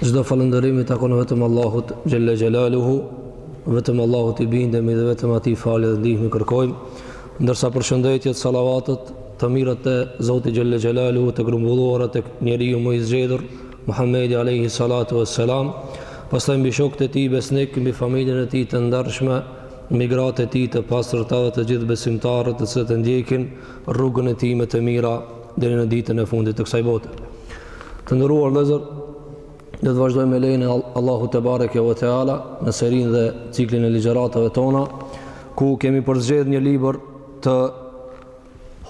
Çdo falënderim i takon vetëm Allahut xhelle xhelaluhu, vetëm Allahut i bindemi dhe vetëm atij falje dhe ndihmë kërkojmë. Ndërsa përshëndetjet, salavatet, të mirat e Zotit xhelle xhelaluhu të grumbulluara tek njeriu më i zgjedhur, Muhamedi alayhi salatu wassalam, pastaj mbi shokët e tij besnikë, mbi familjen e tij të ndershme, mbi gratë e tij të pastërta dhe të gjithë besimtarët të cilët e ndjekin rrugën e tij me të mira deri në ditën e fundit të kësaj bote. Të nderuar vëllezër, do të vazhdojmë me lejen e Allahu te bareke ve teala në serinë dhe ciklin e ligjëratave tona, ku kemi përzgjedh një libër të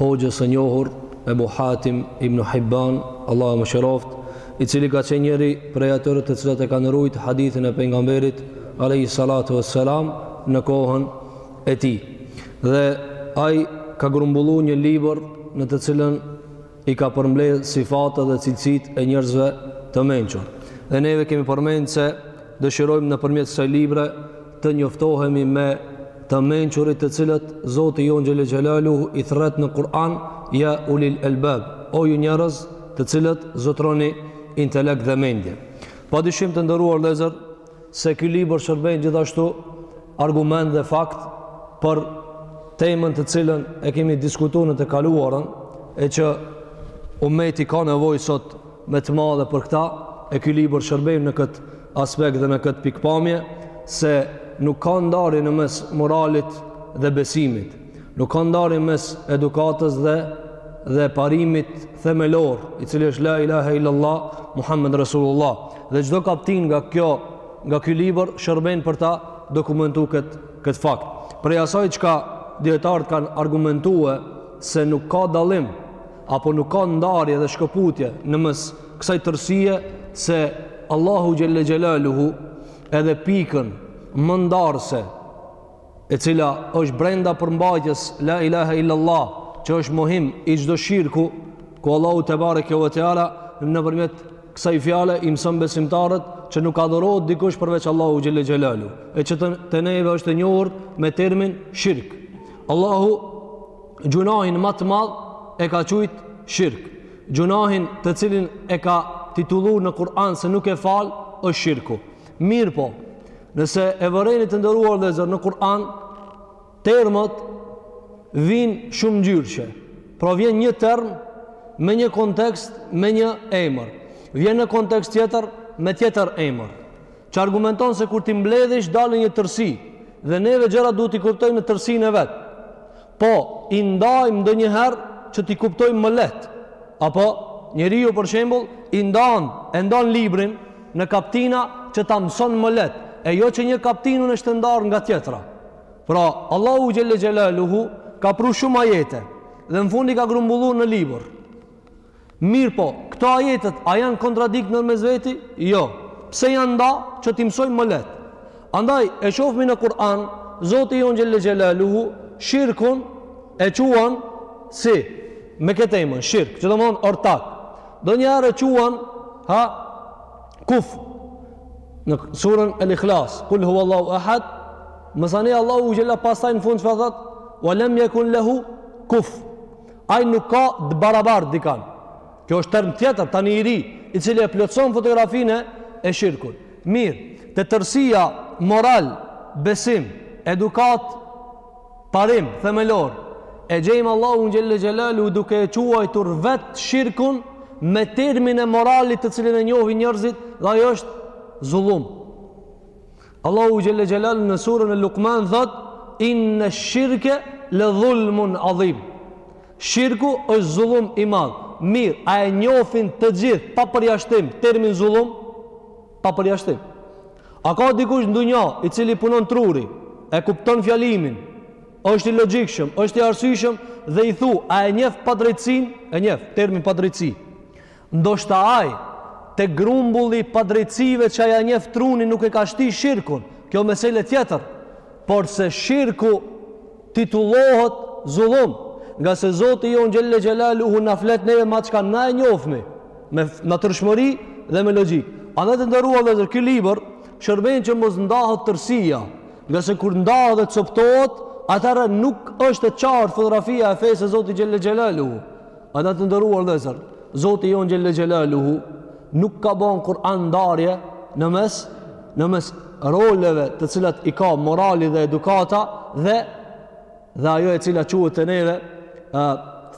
hoxhës së njohur Ebu Hatim ibn Hibban, Allahu e mëshiroftë, i cili ka qenë njëri prej atyre të cilët e kanë rujt hadithin e pejgamberit alayhi salatu wassalam në kohën e tij dhe ai ka grumbullu një libër në të cilën i ka përmbledh sifatet dhe cilësitë e njerëzve të mençur. Dhe neve kemi përmend se dëshirojmë nëpërmjet kësaj libre të njoftohemi me të mençurit të cilët Zoti jonë xhelle xhelaluhu i thrret në Kur'an ja ulil elbab, o ju njerëz të cilët zotëroni intelekt dhe mendje. Pa dyshim të nderuar vëllezër, se ky libër shërben gjithashtu argument dhe fakt për temën të cilën e kemi diskutu në të kaluarën e që umeti ka nevojë sot me të madhe për këta e ky libër shërben në këtë aspekt dhe në këtë pikëpamje se nuk ka ndarje në mes moralit dhe besimit. Nuk ka ndarje mes edukatës dhe dhe parimit themelor, i cili është la ilaha illallah Muhammed Rasulullah. Dhe çdo kaptinë nga kjo nga ky libër shërben për ta dokumentuar këtë këtë fakt. Prej asaj çka dijetarët kanë argumentuar se nuk ka dallim apo nuk ka ndarje dhe shkëputje në mes kësaj tërësie se Allahu xhelle xhelaluhu edhe pikën më ndarëse e cila është brenda përmbajtjes la ilaha illallah që është mohim i çdo shirku ku Allahu te bareke ve teala nëpërmjet kësaj fjale i mëson besimtarët që nuk adhurohet dikush përveç Allahu xhelle xhelaluhu e që te neve është e njohur me termin shirk Allahu gjynahin ma të madh e ka qujt shirk gjynahin të cilin e ka titullu në Kur'an se nuk e fal është shirku Mirëpo, nëse e vëreni të nderuar vëllezër në Kur'an, termat vijnë shumë ngjyrëshe. Pra vjen një term me një kontekst, me një emër. Vjen në kontekst tjetër me tjetër emër. Që argumenton se kur t'i mbledhish dalin një tërësi dhe neve gjërat duhet t'i kuptojmë në tërësinë e vet. Po, i ndajmë ndonjëherë që t'i kuptojmë më lehtë. Apo, njeriu, për shembull, i ndan, e ndan librin në kaptina që ta mëson më lehtë, e jo që një kaptinë unë është e ndarë nga tjetra. Pra, Allahu xhelle xhelaluhu ka pru shumë ajete dhe në fund i ka grumbullu në libër. Mirëpo, këto ajetet a janë kontradiktë ndërmes veti? Jo. Pse janë nda? Që t'i mësojmë më lehtë. Andaj e shofmi në Kur'an, Zoti jonë xhelle xhelaluhu shirkun e quan si me këtë emën, shirk, që domethonë ortak. Ndonjëherë e quan ha kuf në surën El-Ikhlas, kul huwallahu ahad, mësani Allahu xhella pastaj në fund çfarë thotë? Wa lam yakun lahu kuf. Ai nuk ka të barabartë dikand. Kjo është term tjetër, tani i ri, i cili e plotëson fotografinë e shirkut. Mirë, te tërësia moral, besim, edukatë, parim themelor, e gjejmë Allahun xhelle xhelaluhu duke e quajtur vetë shirkun me termin e moralit të cilin e njohin njerëzit dhe ai është zullum. Allahu xhelle xhelalu në surën e Lukman thot inna shirke la dhulmun adhim. Shirku është zullum i madh. Mirë, a e njofin të gjithë pa përjashtim termin zullum? Pa përjashtim. A ka dikush në dunja i cili punon truri, e kupton fjalimin, është i logjikshëm, është i arsyeshëm dhe i thu, a e njef padrejtësinë? E njef termin padrejtësi. Ndoshta ai, te grumbulli i padrejtësive që ja njef truni nuk e ka shti shirkun, kjo mesele tjetër, porse shirku titullohet zullum, ngase Zoti jonë xhelle xhelaluhu na flet neve me atë çka na e njofmi, me natyrshmëri dhe me logjikë. Andaj të nderuar vëllezër, ky libër shërben që mos ndahet tërësia, ngase kur ndahet dhe coptohet, atëherë nuk është e qartë fotografia e fesë së Zotit xhelle xhelaluhu. Andaj të nderuar vëllezër, Zoti jonë xhelle xhelaluhu, nuk ka banë kurrë ndarje në mes, në mes roleve të cilat i ka morali dhe edukata dhe dhe ajo e cila quhet te neve, e,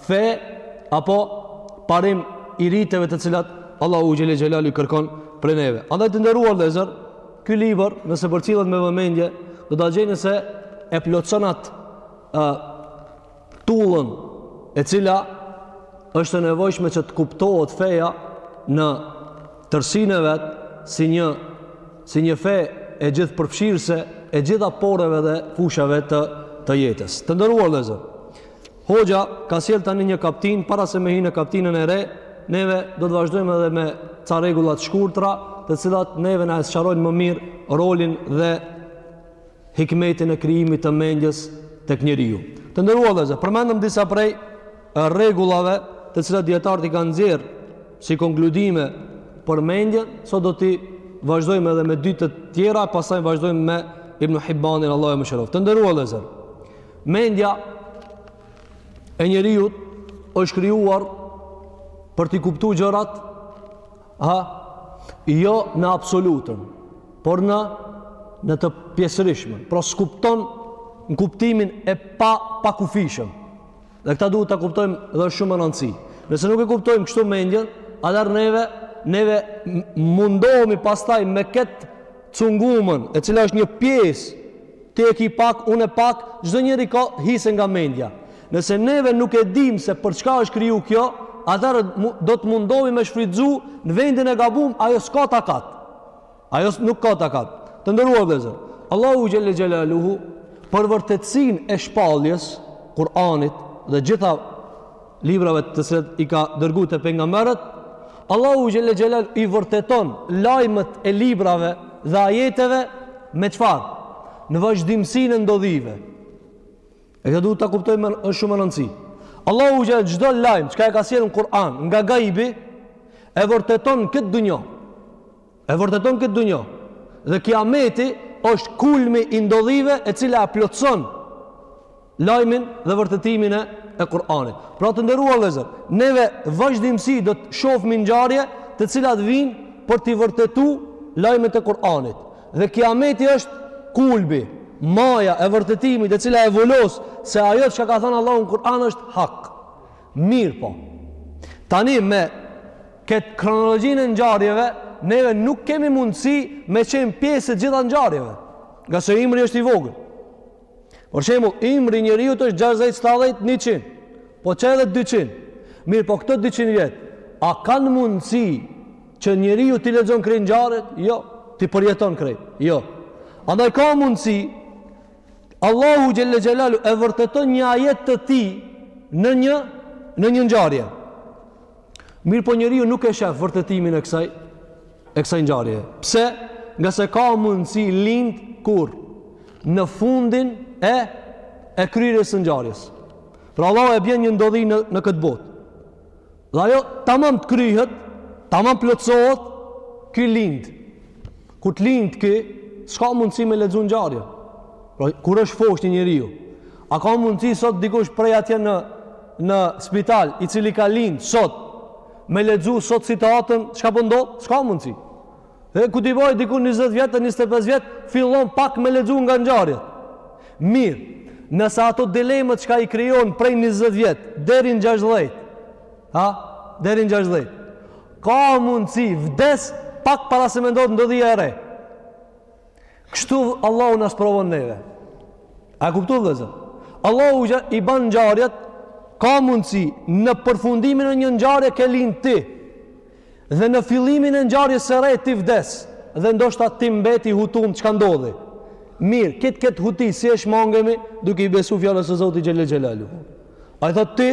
fe apo parim i riteve të cilat Allahu xhelle xhelaluhu i kërkon prej neve. Andaj të nderuar vëllezër, ky libër nëse përcillet me vëmendje, do ta gjeni se e plotëson atë, e, tullën e cila është e nevojshme që të kuptohet feja në tërësinë e vet si një si një fe e gjithëpërfshirëse e gjitha poreve dhe fushave të të jetës. Të nderuar vëllezër, Hoxha ka sjell tani një kaptinë para se me hi në kaptinën e re, neve do të vazhdojmë edhe me ca rregulla të shkurtra, të cilat neve na sqarojnë më mirë rolin dhe hikmetin e krijimit të mendjes tek njeriu. Të nderuar vëllezër, përmendëm disa prej rregullave të cilat dietarët i kanë nxjerr si konkludime për mendjen, sot do t'i vazhdojmë edhe me dy të tjera, pastaj vazhdojmë me Ibnu Hibbanin Allahu e mëshiroft. Të nderuar vëllezër, mendja e njeriut është krijuar për t'i kuptu gjërat Ha? Jo në absolutën, por në në të pjesërishmen. Pra s'kupton në kuptimin e pa pa kufishëm. Dhe këta duhet ta kuptojmë dhe është shumë me rëndësi. Nëse nuk e kuptojmë kështu mendjen, atëherë neve neve mundohemi pastaj me këtë cungumën, e cila është një pjesë ti e ki pak, unë pak, çdo njeri ka hise nga mendja. Nëse neve nuk e dimë se për çka është kriju kjo, atëherë do të mundohemi me e shfrytëzu në vendin e gabum, ajo s'ka takat. Ajo nuk ka takat. Të nderuar vëllezër, Allahu xhelle xhelaluhu për vërtetësinë e shpalljes Kur'anit dhe gjitha librave të cilat i ka dërgu te pejgamberët, Allahu xhelle xhelal i vërteton lajmët e librave dhe ajeteve me çfarë? Në vazhdimësinë e ndodhive. E këtë duhet ta kuptojmë, është shumë me rëndësi. Allahu xhelle çdo lajm çka e ka sjellë në Kur'an, nga gajbi, e vërteton në këtë dunja. E vërteton në këtë dunja. Dhe kiameti është kulmi i ndodhive e cila e plotëson lajmin dhe vërtetimin e e Kur'anit. Pra të nderuar vëllezër, neve vazhdimësi do të shofmi ngjarje të cilat vijnë për t'i vërtetu lajmet e Kur'anit. Dhe kiameti është kulmi, maja e vërtetimit e cila e vulos se ajo çka ka thënë Allahu në Kur'an është hak. Mirëpo tani me këtë kronologjinë e ngjarjeve, neve nuk kemi mundësi me qenë pjesë e gjitha ngjarjeve. Ngase ymri është i vogël. Për shembull, ymri i njeriut është 60, 70, 100. Po qe edhe 200. Mirëpo këto 200 vjet, a kanë mundësi që njeriu t'i lexon krejt ngjarjet? Jo, t'i përjeton krejt. Jo. Andaj ka mundësi Allahu xhelle xhelalu e vërteton një ajet të tij në një në një ngjarje. Mirëpo njeriu nuk e shef vërtetimin e kësaj e kësaj ngjarje. Pse? Ngase ka mundësi lind kur? Në fundin e e kryerjes së ngjarjes. Pra Allahu e bjen një ndodhi në në këtë botë. Dhe ajo tamam të kryhet, tamam plotësohet, ky lind. Kur të lind ky, s'ka mundësi me lexu ngjarjen. Pra, kur është foshnje njeriu, a ka mundësi sot dikush prej atje në në spital, i cili ka lind sot, me lexu sot situatën, çka po ndodh? S'ka mundësi. Dhe kur t'i boj diku 20 vjet, 25 vjet, fillon pak me lexu nga ngjarjet. Mirë, nëse ato dilemat çka i krijon prej 20 vjet deri në 60, ha, deri në 60. Ka mundësi vdes pak para se me ndodh ndodhia e re. Kështu Allahu na sprovon neve. A e kuptu, vllezër? Allahu i ban ngjarjet, ka mundësi në përfundimin e një ngjarje ke lind ti, dhe në fillimin e ngjarjes së re ti vdes, dhe ndoshta ti mbet i hutun çka ndodhi. Mirë, këtë, këtë huti si e shmangemi, duke i besu fjalës së Zotit xhel-le xhelaluhu. Ai thotë ti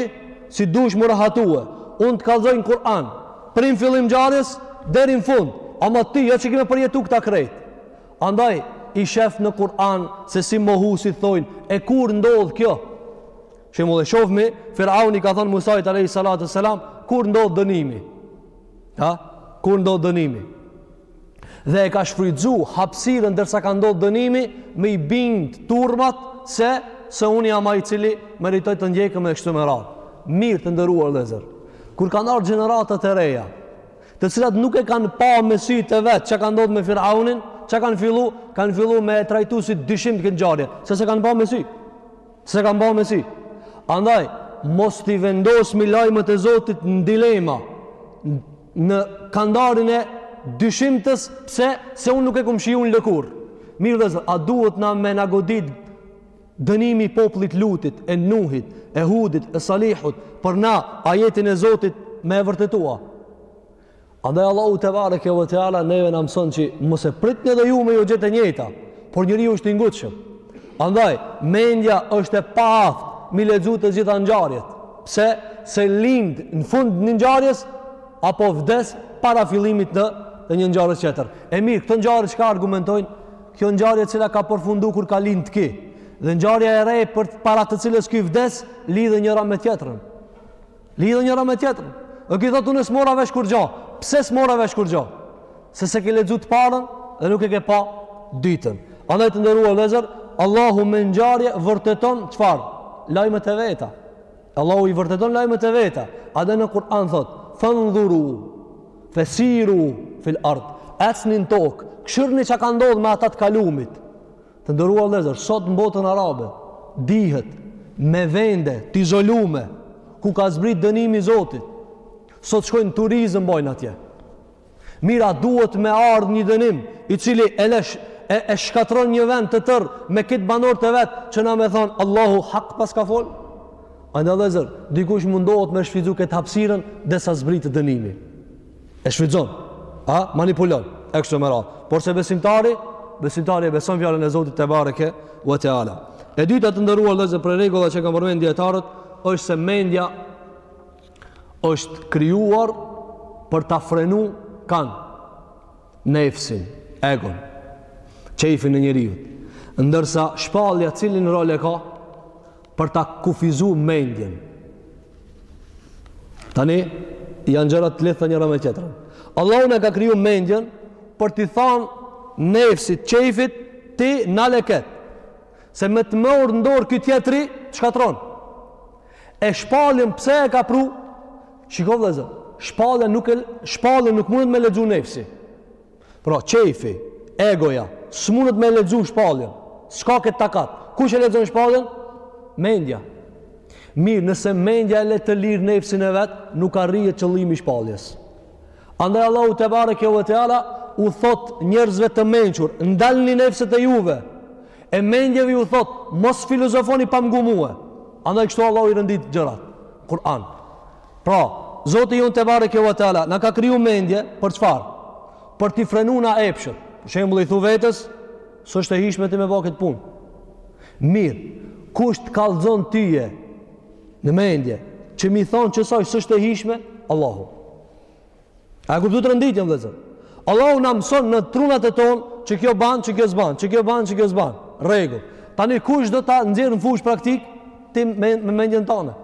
si dush m'u rahatue. Unë të kallzoj në Kur'an, prej n'fillim ngjarjes deri në fund, ama ti jo që ki me përjetu këta krejt. Andaj, i shef në Kur'an se si mohusit thojnë, e kur ndodhë kjo? Shemull e shofmi, Firauni i ka thonë Musait a.s. Kur ndodhë dënimi? Ha? Kur ndodhë dënimi? dhe e ka shfrytzu hapsirën derisa ka ndodhë dënimi me i bind turmat se se unë jam ai i cili meritoj të ndjekem e kështu me radhë mirë të nderuar vllezër kur kanë ardhë gjeneratat e reja të cilat nuk e kanë pa me sytë e vet ça ka ndodhë me Firaunin ça kanë fillu kanë fillu me e trajtu si dyshim këtë ngjarje se s'e kanë pa me sy s'e kanë pa me sy andaj mos t'i vendosmi lajmet e Zotit në dilema në kandarin e dyshimtës pse se unë nuk e kom shiju në lëkur. Mirë vllezër, a duhet na me na godit dënimi i popullit t'Lutit, e Nuhit, e Hudit, e Salihut, për na ajetin e Zotit me e vërtetua? Andaj Allahu tebareke ve teala neve na mëson që mos e pritni edhe ju me ju gjet e njëjta, por njeriu është i ngutshëm. Andaj, mendja është e paaftë m'i lexu të gjitha ngjarjet. Pse? Se lind në fund të një ngjarjes apo vdes para fillimit të një ngjarje tjetër. E mirë, këto ngjarje çka argumentojnë? Kjo ngjarje e cila ka përfundu kur ka lind ky dhe ngjarja e re përpara të cilës ky vdes lidhen njëra me tjetrën. Lidhen njëra me tjetrën. Dhe ky thotë, unë s'mora vesh kur gjo. Pse s'mora vesh kurgjo? Se s'e ke lexu të parën dhe nuk e ke pa t'dytën. Andaj të nderuar vllezër, Allahu me ngjarje vërteton çfarë? Lajmet e veta. Allahu i vërteton lajmet e veta. A dhe në Kur'an thotë, fendhuru, fesiru fil erd, ecni n'tokë, kshyrni ça ka ndodhë me ata t'kalumit. Të nderuar vllezër, sot në botën arabe, dihet me vende të izolume, ku ka zbrit dënimi zotit, sot shkojnë turizm bojnë atje. Mira duhet me ardhë një dënim, i cili e, lesh, e, e shkatron një vend të tërë me këtë banor të vetë, që na me thonë, Allahu hak pas ka folë. Andaj vllezër, dikush mundohet me shfrytëzu këtë hapsiren, derisa zbret dënimi. E shfrytëzon, e manipulon e kështu me radhë. Por se besimtari, besimtari e beson fjalën e Zotit tebareke ue teala. E dyta të nderuar vllezër prej rregullave që kanë përmendur dijetarët është se mendja është krijuar për ta frenu kan nefsin, egon, qejfin e njeriut. Ndërsa shpallja cilin rol e ka? për ta kufizu mendjen. Tani, janë gjërat të lidhta njëra me tjetrën. Allah unë e ka kriju mendjen për t'i thanë nefsit, qejfit, ti në leket. Se me të marrë n'dorë ky tjetri, të shkatrron? E shpalljen pse e ka pru? Shiko vllezër, shpalljen nuk, shpalljen nuk mundet me lexu nefsi. Pra, qejfi, egoja, s'munet me lexu shpalljen. S'ka këtë takat. Kush e lexon shpalljen? Mendja. Mirë, nëse mendja e le të lirë nefsin e vet, nuk arrihet qëllimi i shpalljes. Andaj Allahu tebareke ue teala u thotë njerëzve të mençur, ndalni nefset e juve, e mendjeve u thotë, mos filozofoni pa ngu mue. Andaj kështu Allahu i rendit gjërat. Kur'an. Pra, Zoti jonë tebareke ve teala na ka kriju mendje për çfarë? Për t'i frenu na epshet. Për shembull i thu vetes, s'është e hijshme ti me bë këtë punë. Mirë, kush të kallxon tyje në mendje që me i thanë që saj s'është e hijshme? Allahu. A e kuptuat renditjen vëllezër? Allahu na mëson në trunat e tonë që kjo ban, që kjo s'ban, që kjo ban, që kjo s'ban. Rregull. Tani kush do ta nxjerr në fushë praktik ti me, me mendjen tënde?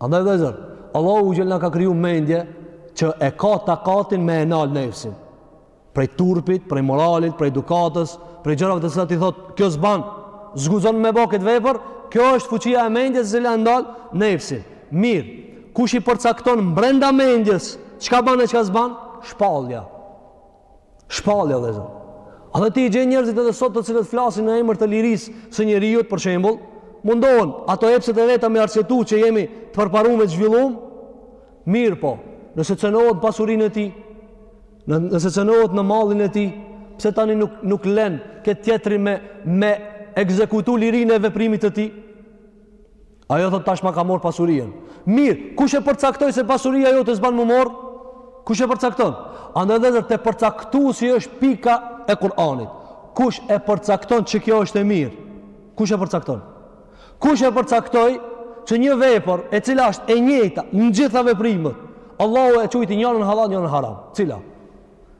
Andaj vëllezër, Allahu u na ka kriju mendje që e ka takatin me e nal nefsin. Prej turpit, prej moralit, prej edukatës, prej gjërave të cilat i thotë, kjo s'ban, s'guxon me bë këtë vepër, kjo është fuqia e mendjes e cila e ndal nefsin. Mirë, kush i përcakton brenda mendjes çka ban e çka s'ban? Shpallja. Shpallja vëllezër. Edhe ti i gjen njerëzit edhe sot të cilët flasin në emër të lirisë së njeriut për shembull, mundohen ato epshet e veta me arsyetu që jemi të përparuar e zhvillum, mirëpo, nëse cenohet pasurinë e tij, nëse cenohet në mallin e tij, pse tani nuk nuk len këtë tjetrin me me ekzekutu lirinë e veprimit të tij? Ajo thotë tash ma ka marr pasurinë. Mirë, kush e përcaktoi se pasuria jote s'ban me marr? Kush e përcakton? Andaj vëllezër te përcaktuesi është pika e Kur'anit. Kush e përcakton që kjo është e mirë? Kush e përcakton? Kush e përcaktoi që një vepër e cila është e njëjta në gjitha veprimet, Allahu e quajti njërin halal, njërin haram. Cila?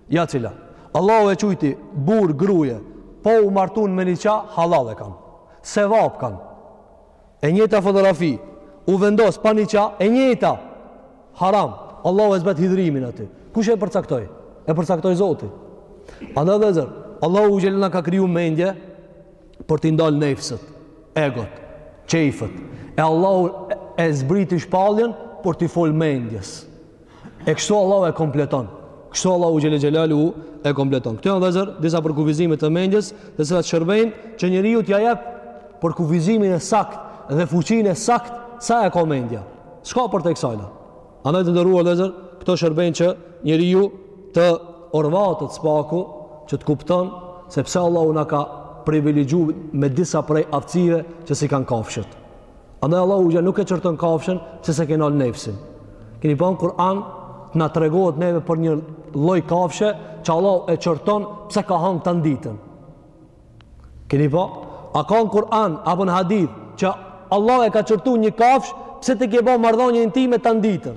Ja cila. Allahu e quajti burrë gruje, po u martun me niqa, halal e kanë. Sevap kanë. E njëjta fotografi u vendos pa niqa, e njëjta. Haram. Allahu e zbret hidhrimin aty. Kush e përcaktoi? E përcaktoi Zoti. Andaj vëllazër, Allahu xhelalu na ka kriju mendje për t'i ndal nefset, egot, qejfet. E Allahu e zbriti shpalljen për t'i fol mendjes. E kështu Allahu e kompleton. Kështu Allahu xhele xhelaluhu e kompleton. Këto janë vëllezër disa përkufizime të mendjes, të cilat shërbejnë që njeriu t'ia jep përkufizimin e saktë dhe fuqinë e saktë sa e ka mendja. S'ka përtej kësajna. Andaj të nderuar vëllezër, këto shërbejnë që njeriu të orvatet së paku që të kupton se pse Allahu na ka privilegju me disa prej aftësive që s'i kanë kafshët. Andaj Allahu xhele nuk e qorton kafshën pse s'e ke nal nefsin. Keni pa në Kur'an të na tregohet neve për një lloj kafshe që Allahu e qorton pse ka hangër tanë ditën. Kini pa? A ka në Kur'an apo në hadith që Allahu e ka qortu një kafshë pse ti ke ba marrëdhënie intime tanë ditën.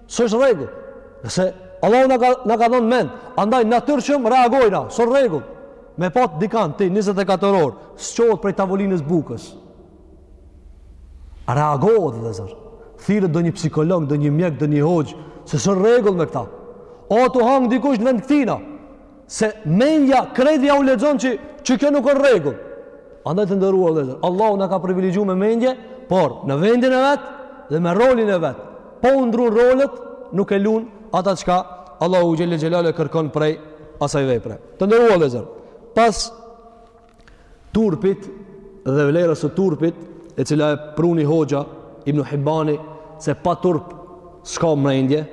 S'është rregull. Nëse Allahu na ka na ka dhënë mend, andaj natyrshëm reagojna, s'o rregull. Me pat dikan ti 24 orë, s'çohet prej tavolinës s'bukës. Reagohet vëllezër. Thirret ndonjë psikolog, ndonjë mjek, ndonjë hoxhë, se s'o rregull me këta. O tu hangër dikush në vend këtina. se mendja krejt jau lexon që që kjo nuk është rregull. Andaj të nderuar vëllezër, Allahu na ka privilegju me mendje, por në vendin e vet dhe me rolin e vet, po u ndrrun rolet, nuk e lun ata çka Allahu xhele xhelaluhu e kërkon prej asaj vepre. Të nderuar vëllezër, pas turpit dhe vlerës së turpit e cila e pruni hoxha Ibnu Hibani se pa turp s'ka mendje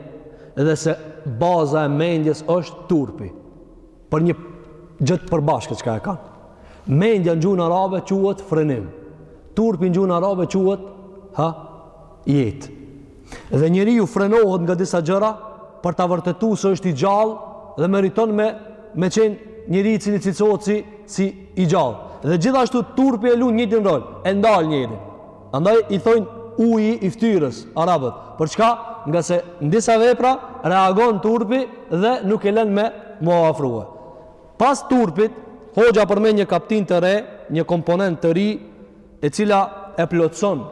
dhe se baza e mendjes është turpi por një gjë të përbashkët çka e kanë mendja në gjuhën arabe quhet frenim turpi në gjuhën arabe quhet haja jetë Dhe njeriu frenohet nga disa gjëra për ta vërtetuar se është i gjallë dhe meriton me me qenë njeri i cili cilësohet si, si i gjallë. Dhe gjithashtu turpi e lunë njëtin rol, e ndal njerin. Andaj i thojnë uji i ftyrës, arabët. Për çka? Nga se në disa vepra reagon turpi dhe nuk e len me iu afrue. Pas turpit, hoxha përmend një kaptinë të re, një komponent të ri, e cila e plotëson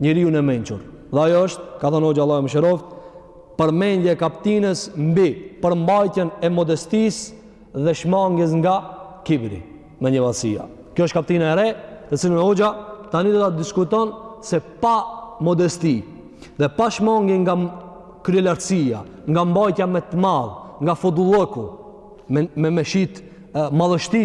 njeriun e mençur. Dhe ajo është, ka thënë hoxha Allahu mëshiroftë, përmendja e kaptinës mbi përmbajtjen e modestisë dhe shmangjes nga kibri, mendjemadhësia. Kjo është kaptina e re, të cilën hoxha tani do ta diskuton se pa modesti dhe pa shmangje nga kryelartësia, nga mbajtja me të madh, nga fodullëku, me me shit madhështi,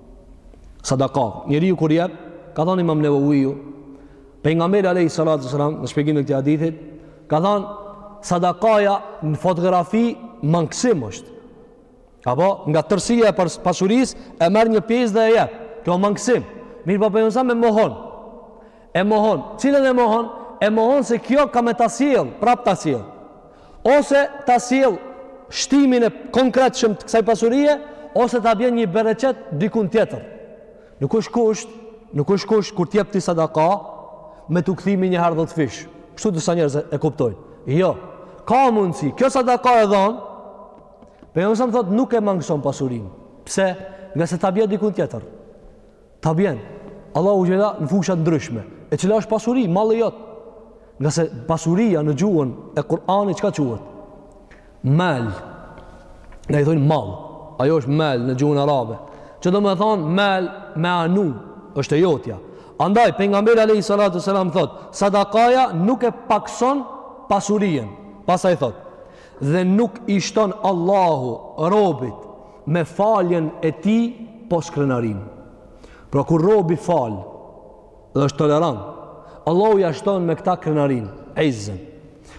sadaka. Njeriu kur jep, ka thënë Imam Nevawiu, pejgamberi alayhi salatu wasalam në shpjegimin e këtij hadithit, ka thënë sadakaja në fotografi mangësim është. Apo nga tërësia e pasurisë e merr një pjesë dhe e jep. Kjo mangësim. Mirëpo pejgamberi e mohon. E mohon. Cilën e mohon? E mohon se kjo ka me ta sjell, prap ta sjell. Ose ta sjell shtimin e konkretshëm të kësaj pasurie, ose ta bjen një bereqet dikun tjetër. Nuk është kusht, nuk është kusht kur të jep ti sadaka me tu kthy menjëherë dhjetëfish. Kështu disa njerëz e kuptojnë. Jo. Ka mundësi, kjo sadaka e dhonë, po unë sa m' thotë nuk e mangëson pasurinë. Pse? Nga se ta bje dikun tjetër. ta bjen Allahu xhele në fusha t'ndryshme e cila është pasuri malli jot nga se pasuria në gjuhën e Kur'anit çka quhet mal ne i thojmë mall ajo është mal në gjuhën arabe që domethonë mal me anu është e jotja andaj pejgamberi alayhi salatu selam thot sadakaja nuk e pakson pasurinë pastaj thot dhe nuk i shton Allahu robit me faljen e tij pos krenarinë. Pra kur robi fal dhe është tolerant, Allahu ia shton me këta krenarinë, izzen.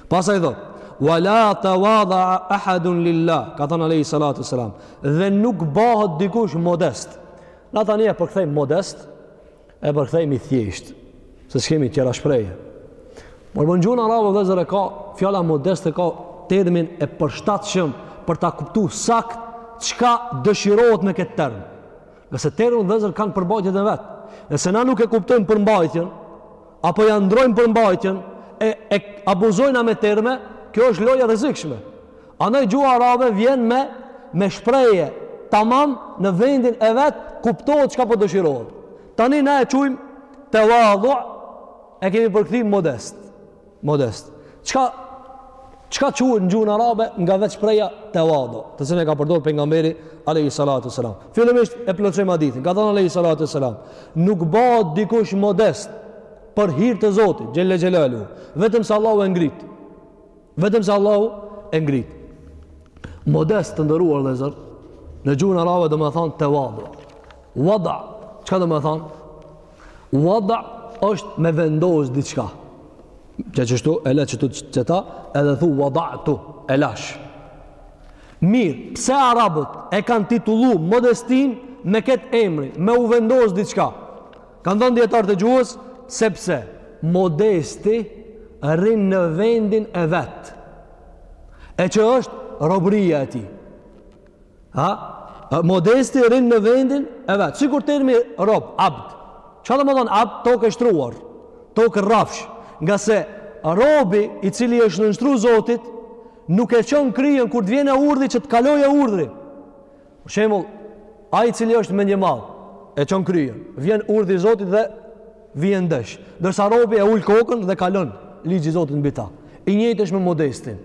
Pastaj thot: "Wa la tawadha ahadun lillah", ka thënë alejhi salatu selam, dhe nuk bëhet dikush modest. Na tani e përkthejmë modest, E përkthejmë thjesht, se s'kemi tjera shprehje. Por në gjuhën arabe vëllezër e ka, fjala modest e ka termin e përshtatshëm për ta kuptu sakt çka dëshirohet me këtë term. Se termet vëllezër kanë përmbajtjet e vet, nëse na nuk e kuptojmë përmbajtjen, apo ia ndrojmë përmbajtjen, e, e abuzojna me terme, kjo është lojë e rrezikshme. Andaj gjuha arabe vjen me me shprehje tamam në vendin e vet kuptohet çka po dëshirohet. Tani na e quajmë tewadhu e kemi përkthim modest. Modest. Çka çka quhet në gjuhën arabe nga vetë shprehja tewadhu, të cilën e ka përdorur pejgamberi alayhi salatu wasalam. Fillimisht e plotësojmë hadithin. Ka thënë alayhi salatu wasalam, nuk bëhet dikush modest për hir të Zotit, xhelle xhelalu, vetëm se Allahu e ngrit. Vetëm se Allahu e ngrit. Modest të nderuar vëllezër, në gjuhën arabe domethënë tewadu. Wada, çka domethënë? Wada është me vendos diçka. Ja qështu, e le këtu qeta, edhe thu wadatu, e lash. Mirë, pse arabët e kanë titullu modestinë me këtë emër, me u vendos diçka? Kanë thënë dietarët e gjuhës sepse modesti rrin në vendin e vet. E që është robëria e tij. Ha? Modesti rrin në vendin e vet. Sikur termi rob, abd. Ça domethënë abd? Tokë e shtruar, tokë rrafsh. Ngase robi i cili është nënshtru Zotit, nuk e çon kryen kur të vjen urdhri që të kalojë urdhri. Për shembull, ai i cili është mendjemadh, e çon kryen, vjen urdhri i Zotit dhe vjen ndesh. Ndërsa robi e ul kokën dhe kalon ligji i Zotit mbi ta. I njëjtë është me modestin.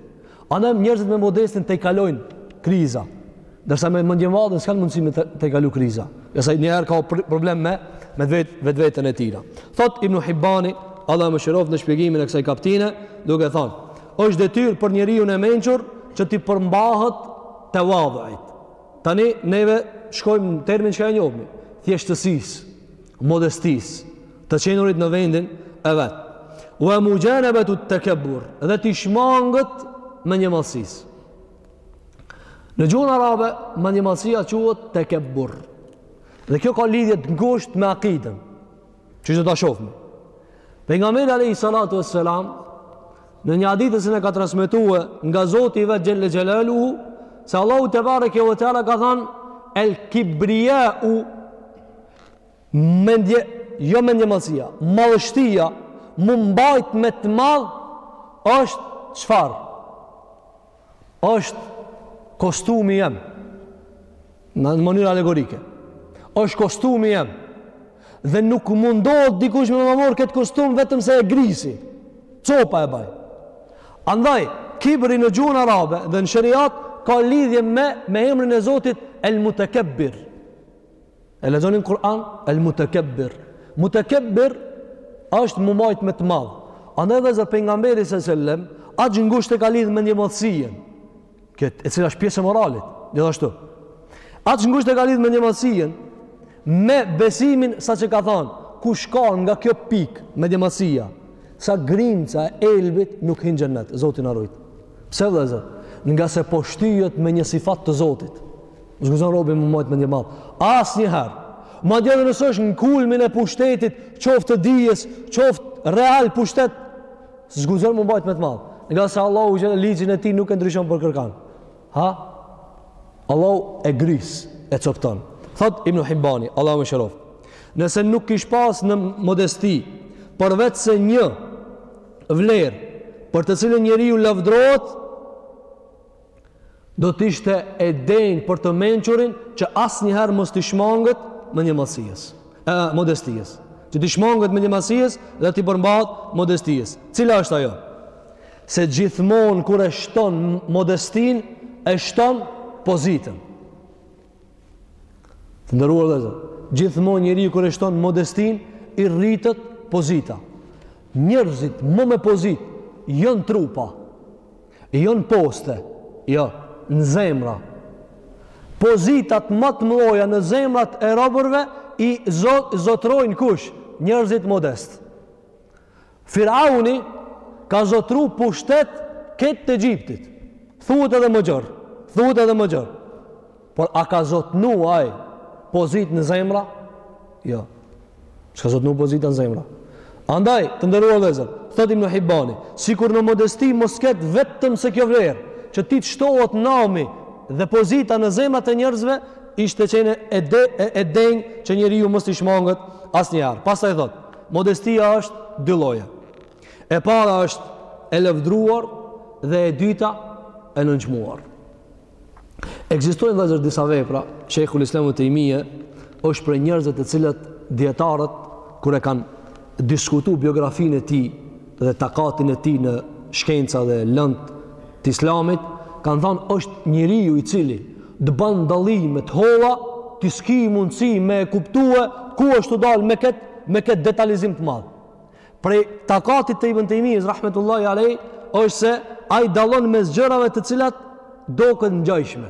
Andaj njerëzit me modestin tejkalojnë kriza. Ndërsa me mendjemadhin s'kan mundësi me tejkalu kriza. Se njëherë ka problem me me vet vetveten e tij. Thotë Ibn Hibani, Allahu e mëshiroftë në shpjegimin e kësaj kaptine, duke thënë Është detyrë për njeriun e mençur që t'i përmbahet tewadhuit. Tani neve shkojmë në termin që e njohim, thjeshtësisë, modestisë, të qenurit në vendin e vet. Wa mujanabatu at-takabbur, dhe t'i shmanget mendjemadhësisë. Në gjuhën arabe, mendjemadhësia quhet takabbur. Dhe kjo ka lidhje të ngushtë me akiden. Qysh do ta shohmi. Pejgamberi alayhi salatu wassalam në një hadith se na ka transmetue nga Zoti i vet Xhelle Xhelalu se Allahu tebareke ve teala ka thënë el kibriyau mendje jo mendjemadhësia, madhështia m'u mbajt me të madh është çfarë? është kostumi jem, në mënyrë alegorike, është kostumi jem, dhe nuk mundohet dikush me ma marr këtë kostum vetëm se e grisi, copa e baj. Andaj, kibri në gjuhën arabe dhe në shëriat ka lidhje me, me emrin e Zotit El Mutekebbir. E lexonin Kur'an el mutakabbir. Mutakabbir është mu mbajt me të madh. Andaj vllezër pejgamberi sallallahu alajhi wasallam aq ngushtë e ka lidh mendjemadhësinë, e cila është pjesë e moralit, gjithashtu. Aq ngushtë e ka lidh mendjemadhësinë me besimin saqë ka thënë, kush ka nga kjo pikë mendjemadhësia, sa grimca e elbit nuk hin n'xhennet, Zoti na rujt. Pse vëllazër? Ngase po shtyhet me një sifat të Zotit. S'guxon robi mu mbajt mendjemadh. Asnjëherë. Madje dhe nëse është në kulmin e pushtetit, qoftë të dijes, qoftë real pushtet, s'guxon mu mbajt me të madh. Ngase Allahu ligjin e tij nuk e ndryshon për kërkan. Ha? Allahu e gris, e copton. Thotë Ibn Hibbani, Allahu e mëshiroftë. Nëse nuk kish pas në modesti, përveç se një vlerë, për të cilën njeriu lavdrohet, do të ishte e denjë për të mençurin që asnjëherë mos t'i shmanget mendjemadhësisë, e, modestisë. Që t'i shmanget mendjemadhësisë dhe t'i përmbahet modestisë. Cila është ajo? Se gjithmonë kur e shton modestinë, e shton pozitën. Të nderuar vllezër, gjithmonë njeri kur e shton modestinë, i rritet pozita. Njerëzit më me pozitë, jo në trupa, jo në poste, jo, në zemra. Pozitat ma të mëdhaja në zemrat e robërve, i zot, zotërojnë kush? Njerëzit modestë. Firauni ka zotru pushtet ketë të Egjiptit. Thuhet edhe më gjërë. Thuhet edhe më gjerë. Por a ka zotnu ai pozitë në zemra? Jo. S'ka zotnu pozitë në zemra? Andaj, të nderuar vllezër, thotë Ibn Hibani, sikur në modesti mos ketë vetëm se kjo vlerë, që ty të shtohet nami dhe pozita në zemrat e njerëzve, ishte qenë e, de, e, e denjë që njeriu mos t'i shmanget asnjëherë. Pastaj thotë, Modestia është dy lloje. E para është e lëvdruar dhe e dyta e nënçmuar. Ekzistojnë vllezër disa vepra, Shejhul Islam Ibn Tejmije është prej njerëzve të cilët dijetarët, kur e kanë diskutu biografinë e tij, dhe takatin e tij në shkenca dhe lëndë të Islamit, kanë thënë është njeriu i cili të bën dallime të holla, ti s'ki mundësi me e kuptu ku është tu dalë me këtë me këtë detalizim të madh. Prej takatit të Ibn Taymiyes rahmetullahi alayh është se ai dallon mes gjërave të cilat duken ngjashme.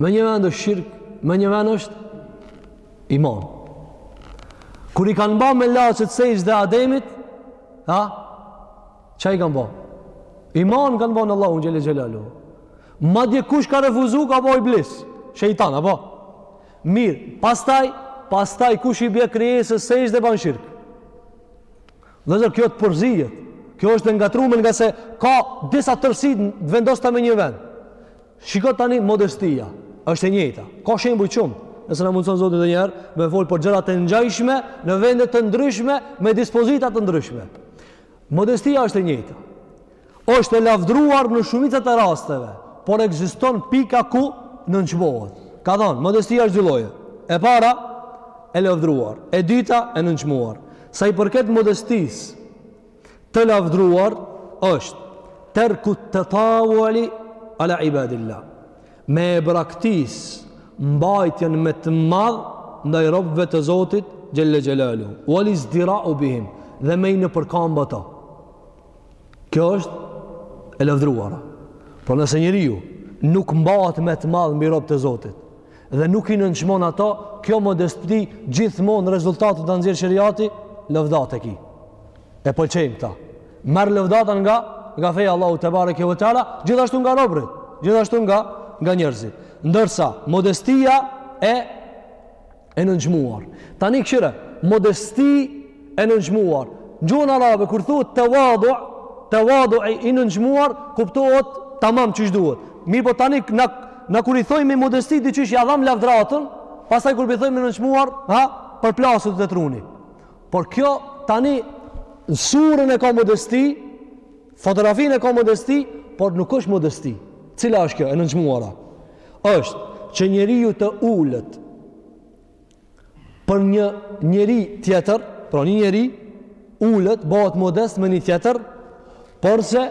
Në një vend është shirk, në një vend është iman. Kur i kanë ba melaqet sexhde Ademit, ha, ça kanë ba? Iman kanë ba në Allahun xhele xhelaluhu. Madje kush ka refuzu, ka ba Iblis, shejtan, apo? Mirë, pastaj, pastaj kush i bje krijesës sexhde ban shirk. Vllezër, kjo të përzijet, kjo është ngatrrumen ngase ka disa tërsi t'vendosta në një vend. Shiko tani modestia, është e njëjta. Ka shembuj shumë. Nëse na mundëson Zoti ndonjëherë me fol për gjëra të ngjashme në vende të ndryshme me dispozita të ndryshme. Modestia është e njëjta. Është e lavdruar në shumicën e rasteve, por ekziston pika ku nënçmohet. Ka thënë, modestia është dy lloje. E para e lavdruar, e dyta e nënçmuar. Sa i përket modestisë, të lavdruar është terku tetavuli ala ibadillah me e braktis mbajtjen me të madh ndaj robëve të Zotit xhelle xhelaluhu vel izdirau bihim dhe me i nëpërkamb ata kjo është e lavdruara por nëse njeriu nuk mbahet me të madh mbi robt e Zotit dhe nuk i nënçmon ato, kjo modesti gjithmonë rezultat ta nxjerr sheriati, lëvdatë e ki. E pëlqejnë këta. Merr lëvdata nga, nga feja e Allahut tebareke ve teala, gjithashtu nga robërit, gjithashtu nga, nga njerëzit. Ndërsa, modestia e, e nënçmuar. Tani këqyre, modesti e nënçmuar. Në gjuhën arabe kur thuhet tevadu, tevadu i nënçmuar kuptohet tamam qysh duhet. Mirëpo tani na kur i thojmë modesti diqysh ja dham lavdratën, pastaj kur i thojmë e nënçmuar, ha, përplaset te truni. Por kjo tani në surën e ka modesti, fotografinë e ka modesti, por nuk është modesti. Cila është kjo e nënçmuara? Është që njeriu të ulet për një njeri tjetër, pra një njeri ulet, bëhet modest me një tjetër, porse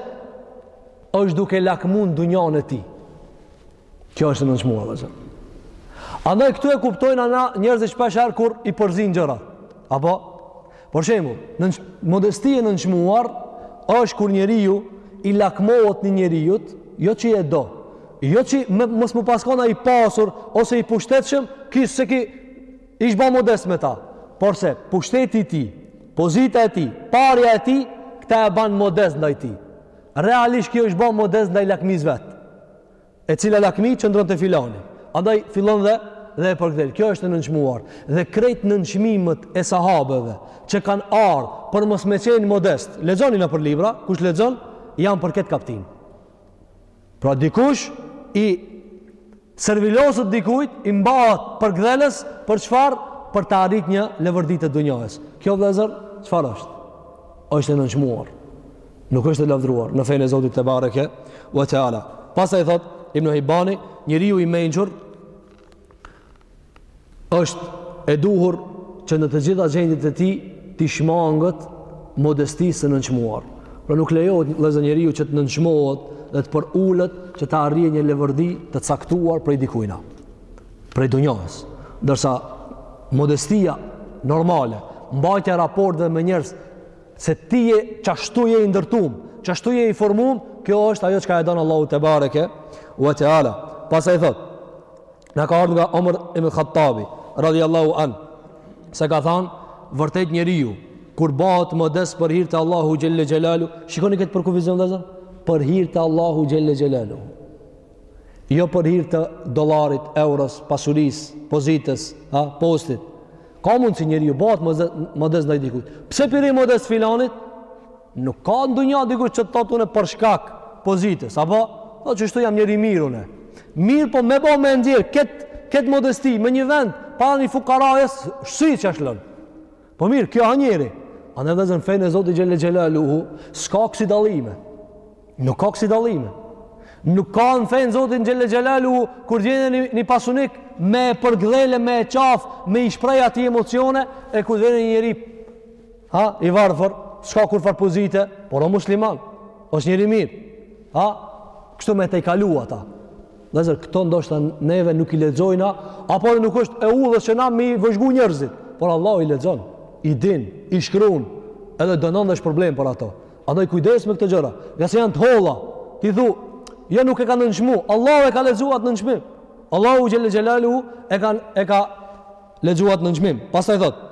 është duke lakmun dunjan e tij. Kjo është e nënçmuar, vllezër. Andaj këtu e kuptojnë ana njerëzit shpeshherë kur i përzijnë gjëra. Apo? Për shembull, modesti e nënçmuar është kur njeriu i lakmohet një njeriu, jo që e do, jo që me, mos me pas kon ai i pasur ose i pushtetshëm, ky s'e kish bë modest me ta. Porse pushteti i tij, pozita e tij, parja e tij, këta e bën modest ndaj tij. Realisht kjo është bë modest ndaj lakmisë vet. E cila lakmi qëndron te filani. Andaj fillon edhe e përgdhel. Kjo është e nënçmuar dhe krejt nënçmimët e sahabeve që kanë ardhur për mos me qen modest. Lexoni nëpër libra, kush lexon janë për këtë kaptim. Pra dikush i serviloset dikujt i mbahet përgdhelës për çfarë për ta arrit një levërdi të dunjasë. Kjo vllezër, çfarë është? është e nënçmuar. nuk është e lavdruar në fenë e Zotit tebareke ve teala pastaj thotë Ibn Hibani njeriu i mençur është e duhur që në të gjitha gjendjet e tij t'i shmanget modestisë së nënçmuar pra nuk lejohet vëllezër njeriu që të nënçmohet dhe të përulet që ta arrijë një levërdi të caktuar prej dikujna, prej dunjasë. Ndërsa modestia normale, mbajtja e raporteve me njerëz se ti je qashtu je i ndërtum, qashtu je i formum, kjo është ajo çka e don Allahu tebareke ue teala. Pastaj thotë, na ka ardhë nga Omer ibn Hattabi, radijallahu an, se ka than, vërtet njeriu, kur bahet modest për hir të Allahut xhelle xhelaluhu, shikoni këtë përkufizim vëllezër, për hir të Allahut xhelle xhelaluhu. Jo për hir të dollarit, euros, pasurisë, pozitës, a, postit. Ka mundsi njeriu bëhet modest ndaj dikujt. Pse p'i rri modest filanit? Nuk ka në dunja dikush që të thotë unë për shkak pozitës, apo? Thotë qështu jam njëri mirë unë. Mirëpo me bo me e nxjerr këtë kët modesti në një vend, para një fukarajes, shësi që është lënë. Po mirë, kjo ha njëri. A në vllezër fenë e Zotit xhelle xhelaluhu, s'ka kësi dallime. Nuk ka kësi dallime. Nuk ka në fenë e Zotit xhelle xhelaluhu, kur gjen një, një pasunik me e përgdhel, me e qafë, me i shpreh atij emocione, e kur gjen një njëri, a, i varfër, s'ka kurrfarë pozite, por o musliman, është njëri mirë. A, kështu me tejkalu ata. Vëllezër, këto ndoshta neve nuk i lexojna, apo edhe nuk është e udhës që na mi vëzhgu njerëzit, por Allahu i lexon, i din, i shkruan, edhe dënon dhe është problem për ato. Andaj kujdes me këto gjëra, ngase janë të holla. Ti thu, jo nuk e kam nënçmu, Allahu e ka lexuar atë nënçmim. Allahu xhelle xhelaluhu e ka e ka lexuar atë nënçmim. Pastaj thotë,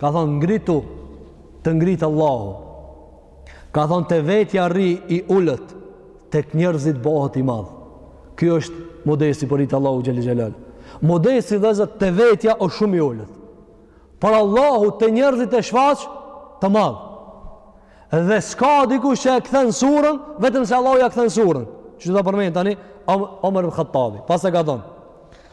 Ka thonë ngritu të ngrit Allahu. Ka thonë te vetja rri i ulët, tek njerëzit bohet i madh. Kjo është modesti për hir të Allahut xhelle xhelal. Modesti vëllezër te vetja o shumë i ulët. Por Allahu te njerëzit e shfaq të madh. Dhe s'ka dikush që e kthen surën, vetëm se Allahu ia kthen surën. Që ta përmend tani, Omer ibn Hattabi. Pastaj ka thonë,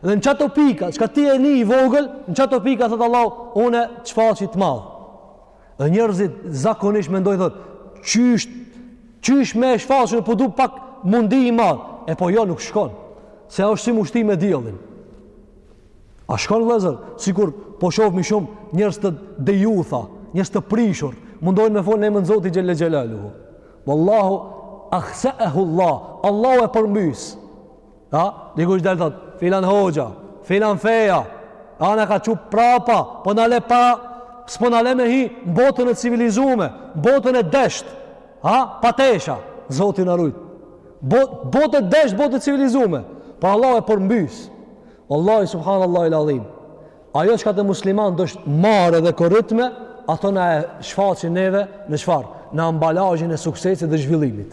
Dhe në qato pika, çka ti je një i vogël, në qato pika, thotë Allahu, unë të shfaqi të madh. Dhe njerëzit zakonisht mendojnë, thotë, qysh, qysh me e shfaqit, në po du pak m'u ndi i madh. E po jo, nuk shkon. Se është si m'u shty me diellin. A shkon vllezër, sikur po shofmi shumë njerëz të dejutha, njerëz të prishur, mundohen me fol në emën Zotit Xhelle Xhelaluhu. Wallahu, akhse'ehu Allah, Allahu e përmbys. A, dikush del thot, filan hoxha, filan feja, a na ka çu prapa, po na le pa, s'po na le me hi, në botën e civilizume, në botën e desht, a, pa tesha, Zoti na rujt, Bot, botë e desht, botë e civilizume, por Allahu e përmbys, Allahu subhanallahil adhim, ajo çka te muslimanët është marre dhe koritme, ato na e shfaqin neve në çfarë, në ambalazhin e suksesit dhe zhvillimit.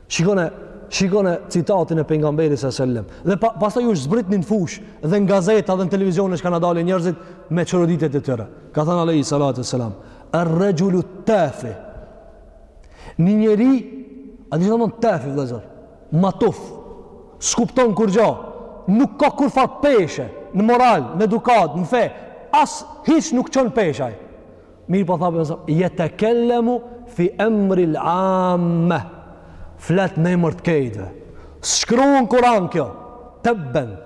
Shikone, shikone citatin e pejgamberit selem. Dhe pa, pasaj veç zbritni në fushë dhe në gazeta dhe në televizion e çka na dalin njerëzit me çoroditjet e tyre. Ka thënë Alejhi Salatu Selam, er-rexhulu tefi. Një njeri, a di ç'do me thonë tefi, vllezër, matuf, s'kupton kurgjo, nuk ka kurrfarë peshe, në moral, në edukatë, në fe, as hiç nuk çon peshë ai. Mirëpo tha pejgamberi, jetekellemu fi emril amme, flet në emër të krejtve. Shkrun në kuran kjo, tebben.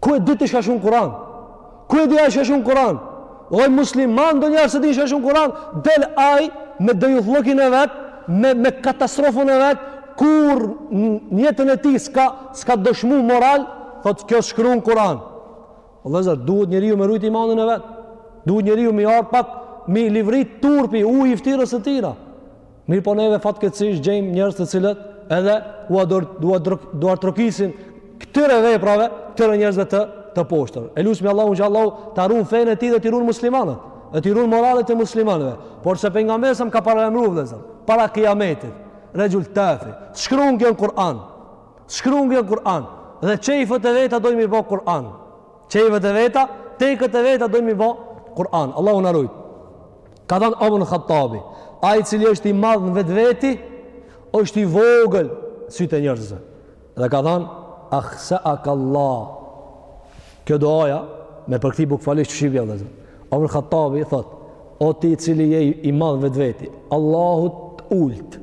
Ku e di ti çka shkrun kuran? Ku e di ai çka shkrun kuran? Oj musliman ndonjëherë s'e di çka shkrun kuran, del ai me dejuthllëkun e vet, me, me katastrofën e vet, kur n'jetën e tij s'ka, s'ka dëshmu moral, thotë kjo shkrun në kuran. Vëllezër, duhet njeriu me rujt imanin e vet. Duhet njeriu m'i ardh pak m'i livrit turpi uji i ftyrës së tira. Mirëpo neve fatkeqësisht gjejmë njerëz të cilët edhe ua duar duartrokisin këtyre veprave, këtyre njerëzve të të poshtër. E lusmi Allahun që Allahu ta ruan fenë e tij dhe t'i ruan muslimanët, dhe t'i ruan moralet e muslimanëve. Porse pejgamberi selam ka paralajmëruar vëllezër, para kiametit, rexhul tafi, shkruan kjo në Kur'an. Shkruan kjo Kur'an dhe qejfet e veta dojnë m'i bo Kur'an. Qejfet e veta, teket e veta dojnë m'i bo Kur'an. Allahu na rujt. Ka thënë Omer bin Hattabi, ai i cili është i madh në vetveti, është i vogël n'sytë e njerëzve. Dhe ka thënë akhsa'ak Allah. Kjo duaja me përkthy bukfalisht shqip vllezër. Omer bin Hattabi thot, o ti i cili je i madh n'vetveti, Allahu të ultë.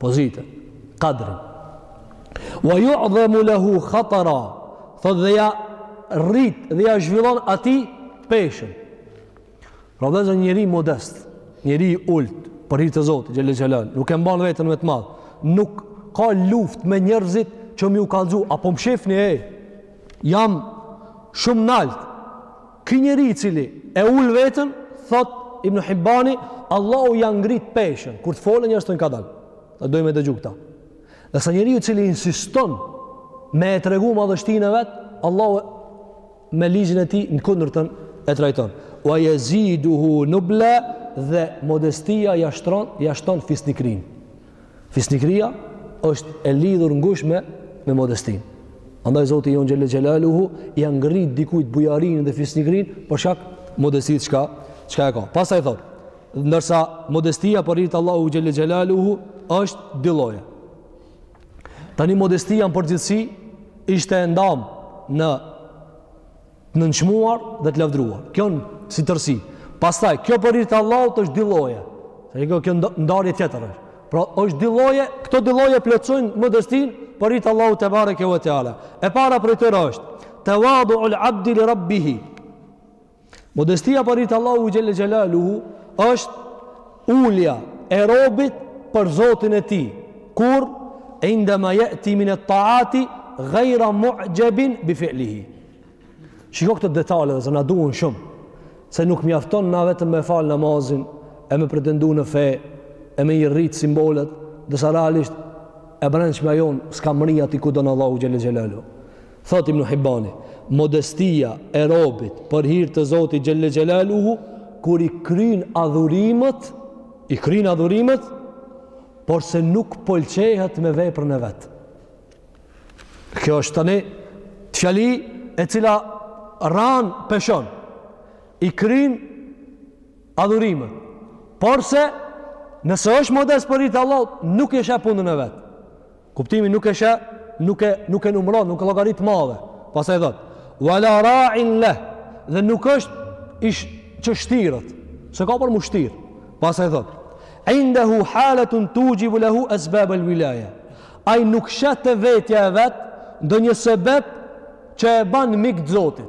pozitën, kadrin. Wa yu'dhamu lahu khatara, thotë dhe ia rrit dhe ia zhvillon atij peshën. Pra vëllezër njeri modest, njeri i ulët, për hir të Zotit, Xhelle Xhelal, nuk e mban veten më të madhë, nuk ka luftë me njerëzit që me ju kallzu, apo më shifni ej, jam shumë nalt, Ky njeri i cili e ul veten, thotë Ibn Hibani, Allahu ia ngrit peshën. Kur të folën njerëz thonë kadal. Ta dojmë me dëgju këta. Derisa njeriu i cili insiston me e tregu madhështinë e vet, Allahu me ligjin e tij në kundërtën e trajton. Wa yaziduhu nubla dhe modestia ia shtron, ia shton fisnikrinë. Fisnikëria është e lidhur ngushtë me me modestinë. Andaj Zoti jonë Xhelle Xhelaluhu ia ngrit dikujt bujarinë dhe fisnikërinë për shkak modestisë çka çka e ka. Pastaj thotë, ndërsa modestia për hir të Allahut Xhelle Xhelaluhu është dy lloje. Tani modestia në përgjithësi ishte e ndame në të nënçmuar dhe të lavdruar. Kjo në si tërësi. Pastaj, kjo për hir të Allahut është dy lloje. Se kjo, kjo ndarje tjetër është. Pra, është dy lloje, këto dy lloje plotësojnë modestinë për hir të Allahut tebareke ve teala. E para prej tyre është, tawadu'ul abdi li rabbihi. Modestia për hir të Allahut xhelle xhelaluhu është Ulja e robit për Zotin e tij, kur, indema ya'ti min at-ta'ati ghayra mu'jebin bi fi'lihi. Shiko këto detale dhe se na duhen shumë, se nuk mjafton na vetëm me fal namazin e me pretendu në fe e me i rrit simbolet, derisa realisht e brendshmja jonë s'ka mrri aty ku don Allahu Xhelle Xhelaluhu. Thotë Ibn Hibani, Modestia e robit për hir të Zotit xhelle xhelaluhu kur i kryen adhurimet, i kryen adhurimet, por se nuk pëlqehet me veprën e vet. Kjo është tani fjali e cila rand peshon. I kryen adhurimet, por se nëse është modest për hir të Allahut, nuk e sheh punën e vet. Kuptimi nuk e sheh, nuk e nuk e numëron, nuk e llogarit t'madhe. Pastaj thotë: "Wala ra'in lah" dhe nuk është i shtirët. S'e ka për m'u shtir. Pastaj thotë: "Indahu halatun tujibu lahu asbab al-wilaya." Ai nuk sheh te vetja e vet ndonjë sebeb që e ban mik të Zotit.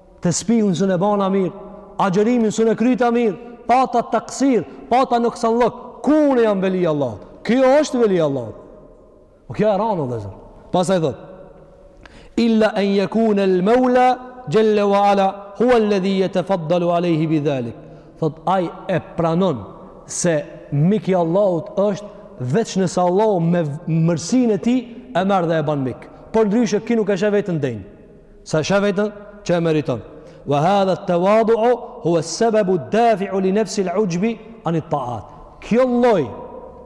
Tesbihun sun e bana mirë, agjërimin sun e kryta mirë, pata taksir, pata noksanllëk, ku unë jam veli i Allahut? Kjo është veli i Allahut. Po kjo e ranë, vllezër. Pastaj thot, illa en jekun el meula, xhelle wa ala, hua ledhi jetefaddalu alejhi bidhalik. Thot, aj e pranon se mik i Allahut është veç nëse Allahu me mirësinë e tij e merr dhe e ban mik. Por ndryshe, ki nuk e sheh vetën denjë. S'e shef vetën që e meriton. Wa hadha at-tawadu'u huwa as-sababu ad-dafi'u li nafsi al-'ujbi an at-ta'at. Kjo lloj,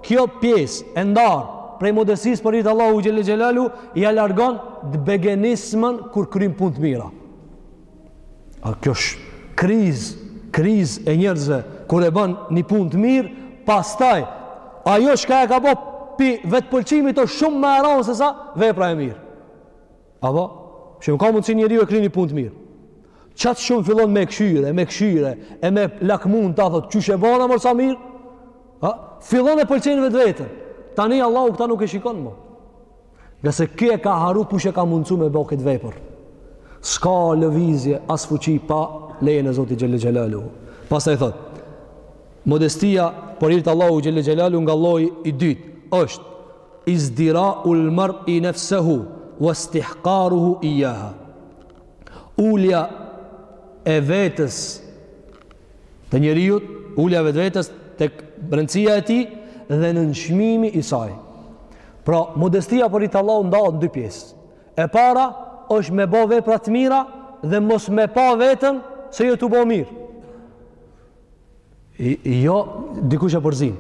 kjo pjesë e ndar prej modestisë për hir të Allahut xhelle xhelaluhu ja largon t'begenismen kur kryen punë të mira. A kjo është kriz, kriz e njerëzve kur e ban ni punë të mirë, pastaj ajo çka e ka bo pi vetpëlqimit është shumë ma e ranë se sa vepra e mirë. Apo, shembull ka mundësi njeriu e kryn ni punë të mirë. Qaq shumë fillon me këshyre, me këshyre, e me lakmu në ta, thot, qysh e bana mor sa mirë, ha? fillon e pëlqen vetveten. Tani Allahu këta nuk e shikon mo. Ngase ki e ka harru kush e ka mundësu me bo këtë vepër. S'ka lëvizje as fuqi pa lejën e Zotit xhelle xhelaluhu. Pastaj thot, modestia për hir të Allahut xhelle xhelaluhu nga lloji i dytë, është Izdiraul mer'i nefsehu, wa stihkaruhu ijjaha. Ulja e vetës të njeriut, ulja e vetvetes te brendësia e tij dhe nënçmimi i saj. Pra, modestia për hir t'Allahut ndahet në dy pjesë. E para, është me bo vepra të mira dhe mos me pa vetën se jo tu bo mirë. Jo, dikush e përzi.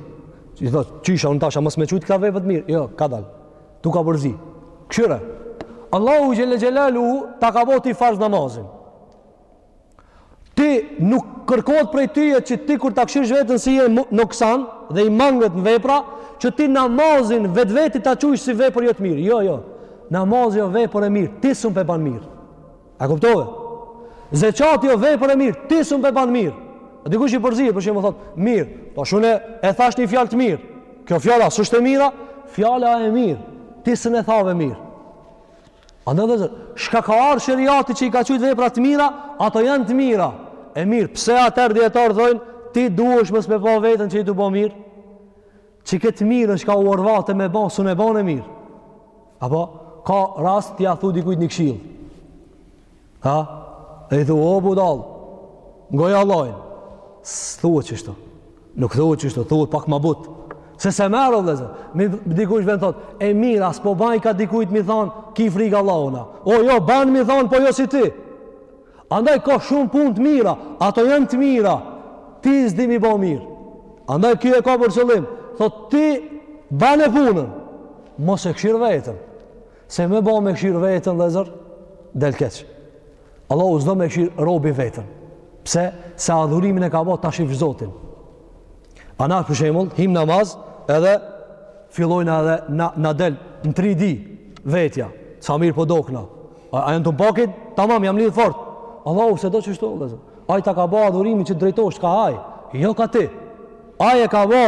I thot, qysh a, unë tash a, mos me qujtë këta vepra të mirë. Jo, kadalë. T'u ka përzi. Këshyre. Allahu xhelle xhelaluhu, ta ka bo ti farz namazin. Ti nuk kërkohet prej tyje që ti kur ta këshyrsh vetën si je noksan dhe i mangët në vepra, që ti namazin vetvet ta qujsh si vepër jo të mirë. Jo, jo. Namazi o vepër e mirë. Ti sun pe ban mirë. A kuptove? Zeqati o vepër e mirë, ti sun pe ban mirë. A dikush i përzin, për shembull thotë, mirë, tash une e thash një fjalë të mirë. Kjo fjala, s'është e mira, fjala e mirë. Ti sun e thave mirë. A vllezër, çka ka ardh sheriati që i ka qujtë vepra të mira, ato janë të mira. E mirë, pse atëherë dijetarët thojnë, ti duhesh mos me pa vetën që je tu bo mirë? Që këtë mirësi çka u orvate me ba, sun e bane mirë. Apo, ka rast t'ja thu dikujt një kshillë. Ha? E i thu, o budallë, ngoje Allahun. S'thuhet qështu. Nuk thuhet qështu, thuhet pak ma butë. Se s'e merr, vllezër. Dikush vjen thot, e mirë, a s'po bajka dikujt me i thanë, ki frikë Allahun. O jo, ban me i thanë, po jo si ti. Andaj ka shumë punë të mira, ato janë të mira. Ti s'di m'i bo mirë. Andaj ky e ka për qëllim, thotë ti bane punën. Mos e kshyr veten. Se me bo me kshyr veten, vllezër, del keq. Allahu s'do me kshyr robi veten. Pse? Se adhurimin e ka bo ta shifsh Zotin. Ana për shembull, him n'namaz edhe fillojna edhe na, na del në 3D vetja, sa mirë po dokna. A, a janë të pakit? Tamam, jam lidhë fort. Allahu s'e do qështu, vllezër. Aj ta ka ba adhurimin që t'drejtohesh ka aj. Jo ka ti. Aj e ka ba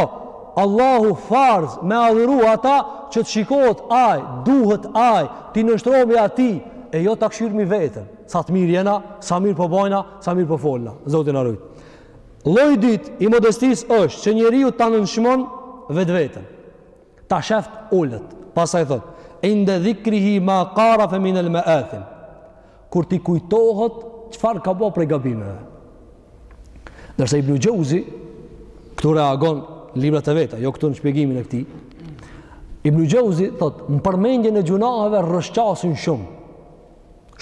Allahu farz me adhuru ata që të shikohet aj, duhet aj, t'i nënshtromi atij, e jo ta kshyrmi veten. Sa të mirë jena, sa mirë po bajna, sa mirë po folna. Zoti na rujt. Lloji i dytë i modestisë është që njeriu ta nënçmon vetveten. Ta shef t'ulët. Pastaj thot, Inde dhikrihi ma qarafe min el me'athim. Kur t'i kujtohet çfarë ka ba prej gabimeve. Ndërsa Ibn Xhauzi këtu reagon në librat e veta, jo këtu në shpjegimin e këtij. Ibn Xhauzi thot, në përmendjen e gjunaheve rrëshqasin shumë.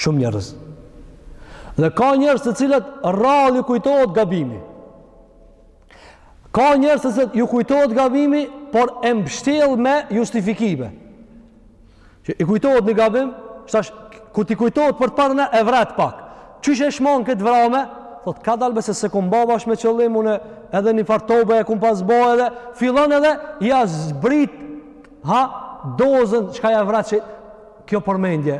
Shumë njerëz. Dhe ka njerëz të cilët rrallë i kujtohet gabimi. Ka njerëz të cilët ju kujtohet gabimi, por e mbështjell me justifikime. Që i kujtohet një gabim, tash kur t'i kujtohet për të parën e vret pak. Qysh e shmang këtë vrame? Thot kadale se s'e kum ba bash me qëllim unë edhe njëfar tobe e kum pas bo edhe fillon edhe ja zbret ha dozën çka ja vret qikjo përmendje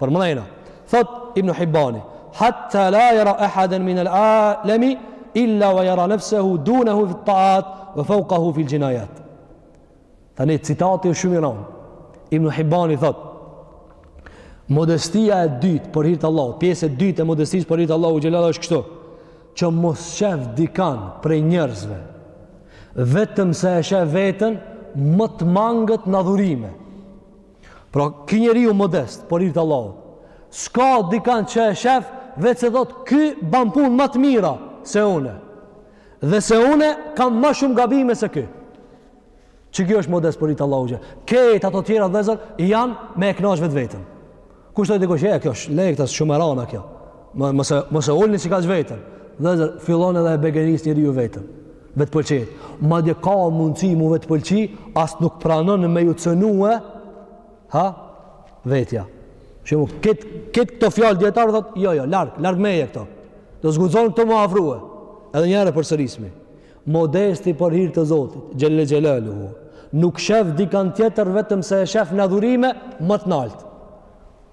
Për mrena, thot Ibn Hibani, hatta la yara ahadan min al-alami illa wa yara nafsuhu dunahu fi at-ta'at wa fawqahu fi al-jinayat. Tani citati është shumë i ranë. Ibn Hibani thot, modestia e dytë për hir të Allahut, pjesa e dytë e modestisë për hir të Allahut xhelal është kështu, që mos shef dikan prej njerëzve, vetëm se e shef veten më të mangët në adhurime. Pra, ky njeriu modest për hir të Allahut. S'ka dikan që e shef, veç se thot, ky ban punë ma të mira se une. Dhe se une kam ma shumë gabime se ky. Qikjo është modesti për hir të Allahut. Krejt ato tjera vllezër, janë me e knaq vetveten. Kushtoj të kështë, e, kjo është lektës, shumë e ranë kjo. Mos e, mos e ulni qikaq veten. Vllezër, fillon edhe e begenis njeriu veten. vetpëlqehet. Madje ka mundësi m'u vetpëlqy, as nuk pranon me ju cenue, ha, vetja. Shembull, këtë kët këto fjalë dijetarë, thotë, jo, jo, larg, larg meje këto. Dot s'guxon këto m'u afrue. Edhe njëherë përsërismi. Modesti për hir të Zotit, xhele xhelaluhu. Nuk shef dikan tjetër vetëm se e shef në adhurime ma të naltë.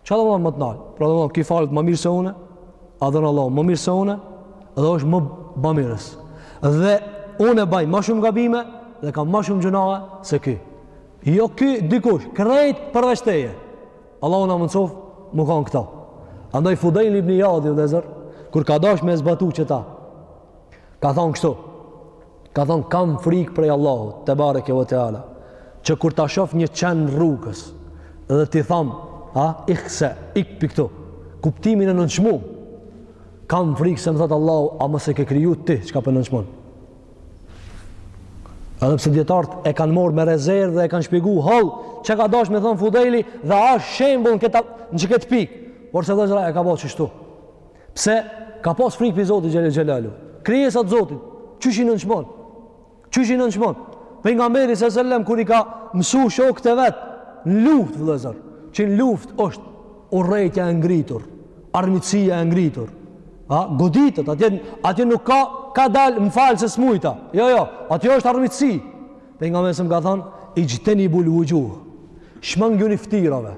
Ça domethanë ma të nalt? Pra domethanë ky falet më mirë se unë, adhuron Allahun më mirë se unë dhe është më bamirës. Dhe unë e baj më shumë gabime dhe kam më shumë gjynahe se ky. Jo ky dikush, krejt përveç teje. Allahu na mundësoftë me kanë këta. Andaj Fudejl ibn Ijadi vëllezër, kur ka dash me zbatu qëta, ka thonë kështu, Ka thënë kam frikë prej Allahut tebareke ve teala që kur ta shoh një qen rrugës dhe t'i tham, a ik se, ik prej ktu. Kuptimin e nënçmu. Kam frikë se më thot Allahu, a mos e ke kriju ti çka po nënçmon. Edhe pse dijetarët e kanë marrë me rezervë dhe e kanë shpjeguar hollë, çka ka dashur me thon Fudejli dhe asht shembull në këtë në këtë pikë. Por se vëllezër e ka bërë qështu. Pse? Ka pas frikë prej Zotit xhel-le xhelaluhu. Krijesat e Zotit, qysh i nënçmon? Qysh i nënçmon? Pejgamberi se sellem, kur i ka mësu shokët e vet, në luft, vëllezër, që në luft është urrejtja e ngritur, armitsia e ngritur, a, goditet, atje, atje nuk ka, kadal, më fal se s'mujta, jo, jo, atje është armitsi, Pejgamberi se sellem ka thonë, ixhtenibul vuxhuh, shmangjuni ftyrave,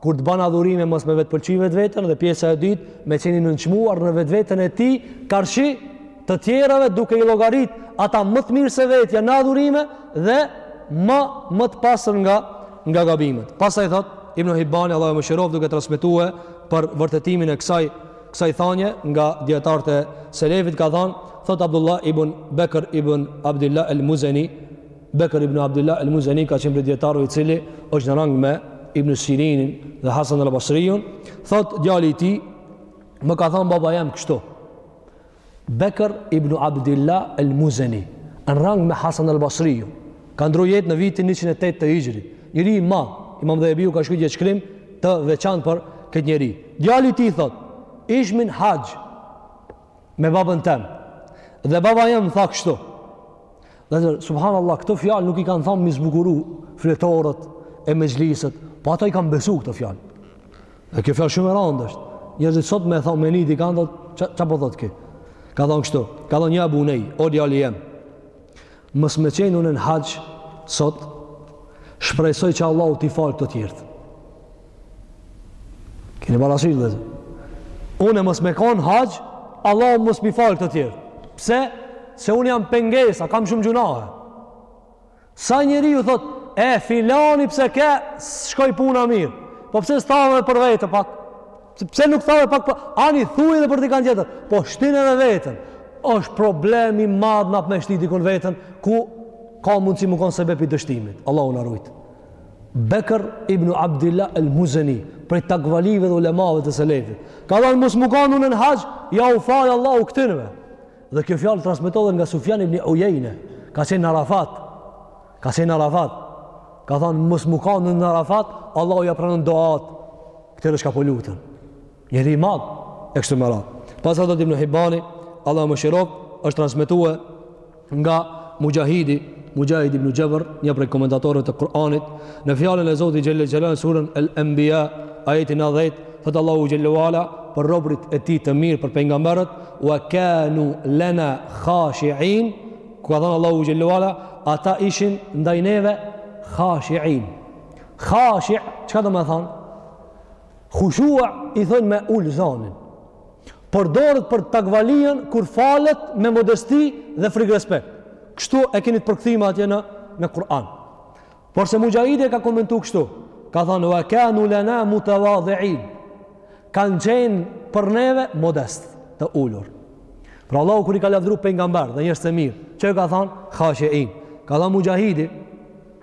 Kur të bën adhurime mos me vetpëlqy vetveten dhe pjesa e dytë me qenë i nënçmuar në vetveten e tij karshi të tjerëve duke i llogarit ata më të mirë se vetja në adhurime dhe më më të pastër nga nga gabimet. Pastaj thot Ibn Hibani Allahu e mëshiroftë duke transmetuar për vërtetimin e kësaj kësaj thanje nga dijetarët e selefit ka thënë thot Abdullah ibn Bekr ibn Abdillah al-Muzeni Bekër ibn Abdullah el Muzeni ka qenë prej dijetarëve i cili është në rang me Ibn Sirinin dhe Hasan el Basriun, thot djali i tij, më ka thënë baba jem kështu. Bekër ibn Abdullah el Muzeni, në rang me Hasan el Basriun, ka ndru jetë në vitin 108 të Hixhrit. Njeri i madh, Imam Dhehebiu ka shkrujt një shkrim të veçantë për këtë njeri. Djali i tij thot, ishim n'haxh me babën tem. Dhe baba jem tha kështu. Vëllezër, subhanallah, këto fjalë nuk i kanë thanë m'i zbukuru fletoret e mexhliset, po ata i kanë besu këto fjalë. Dhe kjo fjalë shumë e randë është. Njerëzit sot me thanë me ni dikan, ça, ça po thotë ky? Ka thonë kështu, ka thonë ja bunej, o djali jem, mos me qenë unë në haxh sot, shpresoj që Allahu t'i falë këta tjerët. Keni parasysh vëllezër. Unë e mos me konë n'haxh, Allahu mos m'i falë këta tjerët. Pse? Se unë jam pengesa, kam shumë gjynahe. Sa njeri ju thotë, e filani pse ke, s'shkoi puna mirë. Po pse s'thave për veten pak? Pse nuk thave pak, pak? Ani thuj edhe për dikan tjetër. Po shtine edhe veten. është problem i madh na për me shti dikun veten, ku ka mundësi me konë sebep i dështimit. Allahu na rujtë. Bekr ibn Abdillah el Muzeni, prej takvalive dhe ulemave të selefit, ka thanë mos me kanë unë në haxh, jau fal Allahu këtyneve. Dhe kjo fjalë transmitohet nga Sufjan ibn Ujejne, ka qenë në Arafat, ka qenë në Arafat, ka thanë mos me kanë unë në Arafat, Allahu ja pranon duatë, këtyre çka po lutën. Njeri i madh e kështu me radhë. Pas thot Ibn Hibani, Allahu e mëshiroft, është transmetuar nga Muxhahidi, Muxhahid ibn Xhebr, një prej komentatorëve të Kur'anit, në fjalën e Zotit xhelle xhelal surën Al-Anbiya, ajeti 90, thot Allahu xhelle wala për robërit e tij të mirë për pejgamberët, wa kanu lana khashi'in, ku ka thanë Allahu xhelle wala, ata ishin ndaj neve khashi'in. Khashi', çka domethanë? Khushu'a i thonë me ul zanin. Përdoret për takvaliën kur falet me modesti dhe frikërespekt. Kështu e keni të përkthyme atje në në Kur'an. Porse Muxhahidi e ka komentu kështu, ka thanë wa kanu lana mutawadhi'in. Kan qenë për neve modest, të ulur. Pra Allahu kur i ka lavdëru pejgamberët dhe njerëzit e mirë, çka ka thanë? Khashi'in. Ka thanë Muxhahidi,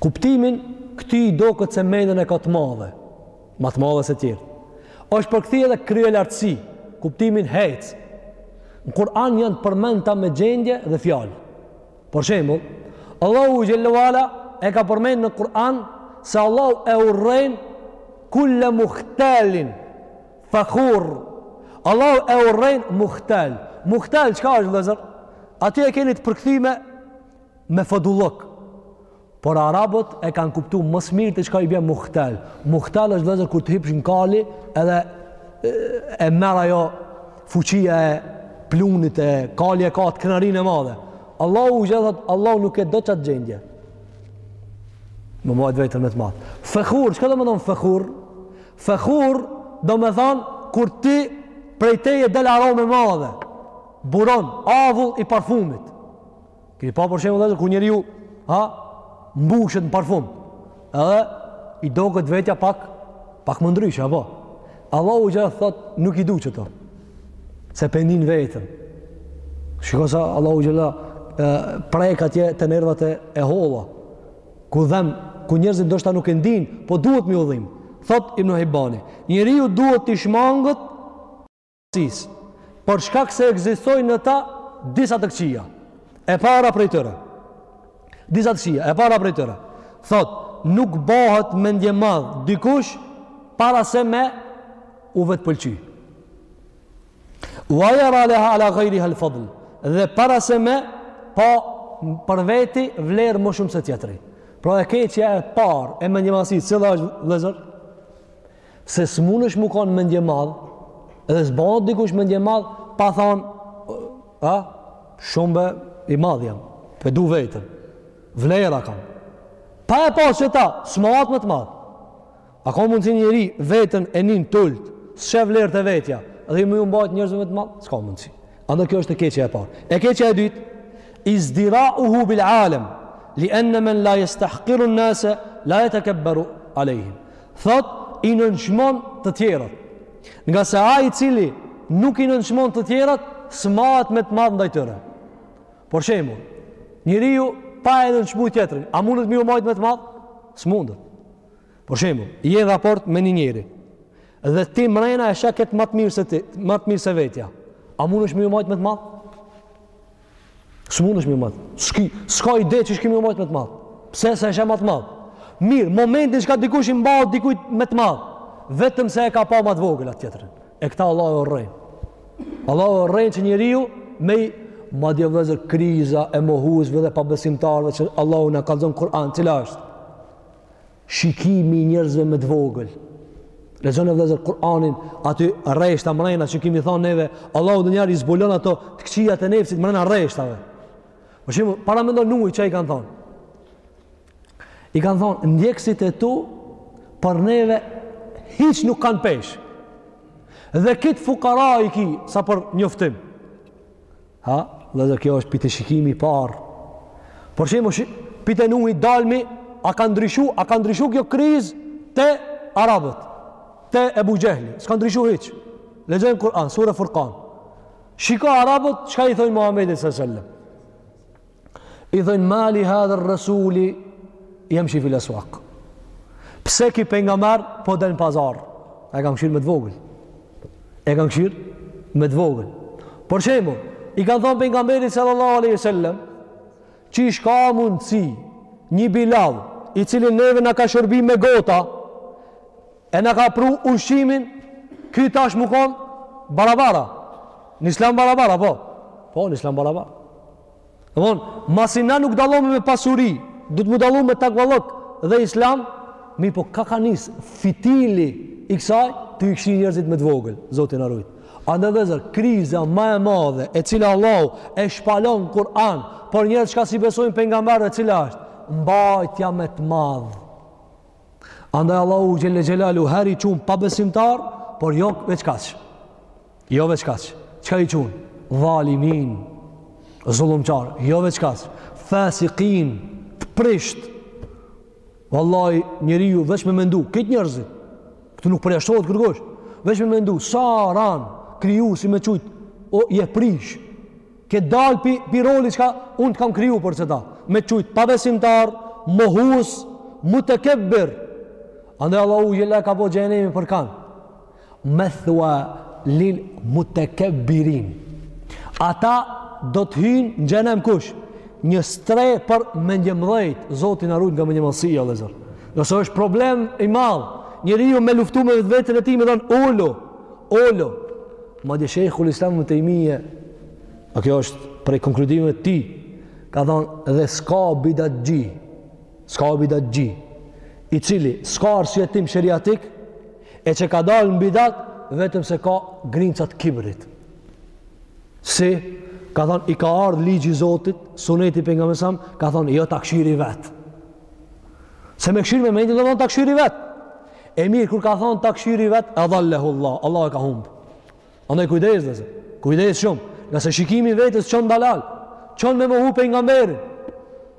Kuptimin, Këtij i doket se mendën e ka të madhe, ma të madhe se tjerë. Është për këtij edhe kryelartësi, kuptimin hec. Në Kur'an janë përmendta me gjendje dhe fjalë. Për shembull, Allahu xhelle wala e ka përmend në Kur'an se Allahu e urren kulle muhtalin fakhur. Allahu e urren muhtal. Muhtal çka është vëllezër? Atje e keni të përkthyme me fodullëk por arabët e kanë kuptu më së miri çka i bie muhtal muhtal është vllezër kur të hipsh në kali edhe e, e merr ajo fuqia e plunit e kali e ka atë krenarinë e madhe Allahu xh thot Allahu nuk e do qatë gjendje me mbajt veten për të madh fekhur, çka domethonë fekhur fekhur domethonë kur ti prej teje del aromë e madhe buron avull i parfumit Keni pa për shembull vllezër kur njeriu a mbushet në parfum. Edhe i doket vetja pak pak mo ndryshe apo. Allahu xha thot nuk i du qëto. Se pendin vetën. Shiko sa Allahu xha prek atje te nervat e holla. Ku dhem, ku njerëzit ndoshta nuk e ndin, po duhet me iu dhimb. Thot Ibn Hibani, njeriu duhet t'i shmanget Sis. Për shkak se ekzistojnë në ta disa të këqija. E para prej tyre. Disa të këqija. E para prej tyre. Thotë, nuk bëhet mendjemadh dikush para se me u vetëpëlqy. Ue jera leha ala gajriha el-fadl. Dhe para se me pa për veti vlerë më shumë se tjetri. Pra e keqja e parë e mendjemadhësisë, cila është vëllezër? se s'munesh me konë mendjemadh, edhe s'bahet dikush mendjemadh, pa thonë, a, shumë be, i madh jam, pe du veten, vlera kam, pa e pasë këta, s'mahet me të madh, a ka mundësi njeri veten e nin t'ulët, s'sheh vlerë te vetja, edhe me ju mbajtë njerëzve me të madh, s'ka mundësi, andaj kjo është e keqja e parë, e keqja e dytë, izdirauhu bil alem, li enne men la jestahkirun nase, la jetekebberu alejhim, Thotë, i nënçmon të tjerët. Ngase ai i cili nuk i nënçmon të tjerët, s'mahet me të madh ndaj tyre. Për shembull, njeriu pa e nënçmu tjetrin, a mundet me ju majtë me të madh? S'mundet. Për shembull, je n'raport me një njeri, dhe ti mrena e sheh këtë ma të mirë se, ti, ma të mirë se vetja, a munesh ti me ju majtë me të madh? S'munesh me ju majtë. S'ki, s'ka ide qysh ki me ju majtë me të madh. Pse se e sheh ma të madh. Mirë, momentin çka dikush i mbahet dikujt me të madh. Vetëm se e ka pa ma të vogël atë tjetrin. E këta Allahu e urren. Allahu e urren që njeriu me i, madje vëllezër kriza e mohuesve dhe pabesimtarëve që Allahu na e kallxon n'Kur'an. Cila është? shikimi i njerëzve me të vogël. Lexone vëllezër Kur'anin, aty rreshta mrena që kemi thonë neve, Allahu donjëherë i zbulon ato të këqijat e nefsit mrena rreshtave. Për shembull, paramendo Nuhit çka i kanë thonë. I kanë thonë, ndjekësit e tu, për neve, hiç nuk kanë peshë. Dhe kit fukara i ki, sa për njoftim. Ha, vëllezër, kjo është pej te shikimi i parë. Për shembull pej te Nuhi dalmi, a ka ndryshu, a ka ndryshu kjo krizë te arabët, te Ebu Xhehli, s'ka ndryshu hiç. Lexojmë Kur'an, sure Furkan. Shiko arabët, çka i thonë Muhamedit sallallahu alaihi wasallam. I thojnë mali hadha rresuli, jemshi fil esuak. Pse ky pejgamber, po del në pazar. E kanë kqyrë me të vogël. E kanë kqyrë me të vogël. Për shembull, i kanë thonë pejgamberit sallallahu aleyhi sallem, qysh ka mundësi një Bilal, i cili neve na ka shërby me gota, e na ka pru ushqimin, ky tash me konë, barabara. Në islam barabara, po. Po, në islam barabara. Domthon, masi na nuk dallohemi me pasuri, duhet m'u dallu me takvallëk dhe islam, mi po ka ka nis fitili i kësaj t'i kshyr njerëzit me të vogël, Zoti na rujt. Andaj vllezër, kriza ma e madhe e cila Allahu e shpalon n'Kur'an për njerëz çka s'i besojnë pejgamberëve e cila është mbajtja me të madh Andaj Allahu xhel-le xhelaluhu herë i qun pabesimtarë, por jo veç kaq. Jo veç kaq. Çka i qun? Dhalimin, zullumqarë, jo veç kaq. Fasikin, të prisht. Vallahi, njeriu veç me mendu, kejt njerëzit, këtu nuk përjashtohet kërkush, veç me mendu, sa ranë, Krijusi me t'qujtë, o je prish, Ke dalë pi, pi roli çka unë të kam kriju për qëta. Me t'qujtë pabesimtar, mohus, mutekebbir. Andaj Allahu xhel-le e ka bo xhenemin për kanë. Methva lil mutekebbirin. Ata do të hyjnë në xhenem kush. Një strehë për mendjemdhejt. Zoti na rujt nga mendjemadhsia vllezër. Ngase është problem i madh. Njeriu me luftu me veten e tij me thonë, ulu, ulu. Madje Sheikhul Islam Ibn Taymije, a kjo është prej konkludimeve të tij, ka thonë dhe s'ka bidatxhi, s'ka bidatxhi, i cili s'ka arsyetim sheriatik e që ka dalë në bidat vetëm se ka grimca t'kibrit. Si, ka thonë, i ka ardhë ligji i Zotit, suneti Pejgamberit alejhi selam, ka thonë, jo ta kshyri vetë. Se me kshyrë me mendje, thon ta kshyri vetë. E mirë kur ka thon ta kshyri vet, edal-lehu Allah, Allah e ka humb. Andaj kujdes vllezër, kujdes shumë, ngase shikimi i vetes çon n'dalal, çon me mohu pejgamberin.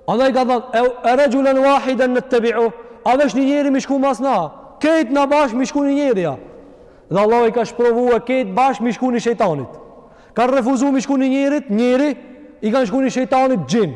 Andaj ka thon, e, e rexhulen wahiden nettebiu, a veç një njeri m'i shku mas na, kejt na bashkë m'i shku një njeri a. Dhe Allahu i ka sprovu e kejt bashkë m'i shku një shejtanit. Kanë refuzu m'i shku një njerit, njeri, i kanë shku një shejtanit xhin.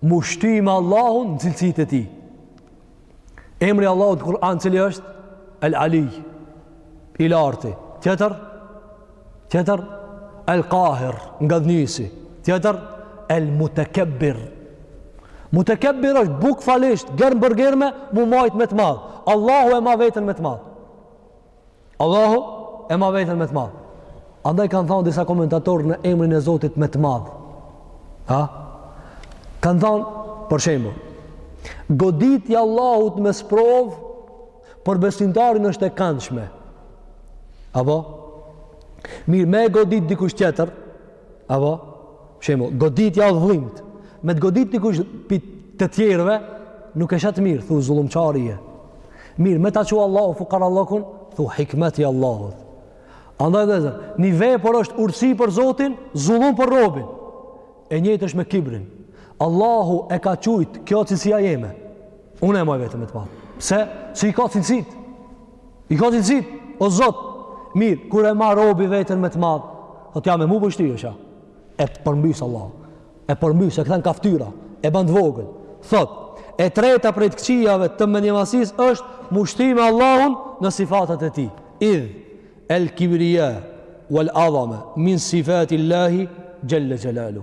M'u shty me Allahun në cilësitë e tij. Emri i Allahut në Kur'an cili është? El Ali, i larti. Tjetër? Tjetër? El Kahir, ngadhnjysi. Tjetër? El Mutekebbir. Mutekebbir është bukvalisht, germë për germë, m'u majtë me të madh. Allahu e ma veten me të madh. Allahu e ma veten me të madh. Andaj kanë thonë disa komentatorë në emrin e Zotit me të madh. Ha? Kanë thonë, për shembull, goditja e Allahut me sprovë për besimtarin është e kandshme. Apo? Mirë, me godit dikush tjetër, Apo, shembull, goditja dhëmët. Me të godit dikush prej të tjerëve, nuk e sheh të mirë, thu zullumqar je. Mirë, me ta çu Allahu fukarallukun, thu hikmeti i Allahut. Andaj vllezër, një vepër është urtësi për Zotin, zullum për robin. E njëjtë është me kibrin. Allahu e ka qujtë, kjo cilësia jeme. Unë e maj veten më të parë. Pse, se i ka cilësit. I ka cilësit, o zot, mirë, kur e ma robi veten me të madh, thot ja me mu po shtyhesh, e përmbysë Allah, e përmbysë, e kthen ka ftyra, e ban të vogël, thot, e treta prej të këqijave të menjemadhsisë është m'u shty me Allahun në sifatet e tij, idh, el kibrije, wal adhame, min sifati Allahi, gjelle gjelalu.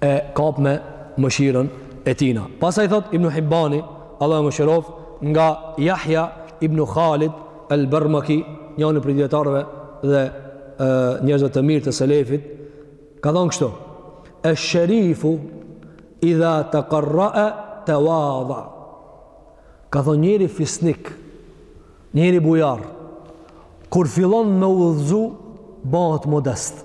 e kap me mëshirën e tina. Pastaj thot Ibn Hibbani, Allahu e mëshiroftë, nga Jahja Ibn Khalid El Bermaki, njani prej dijetarëve dhe njerëzve të mirë të selefit, ka thonë kështu, esh-sherifu idha tekarrae tewadaa. Ka thonë njeri fisnik, njeri bujar, kur fillon me udhëzu, bëhet modest.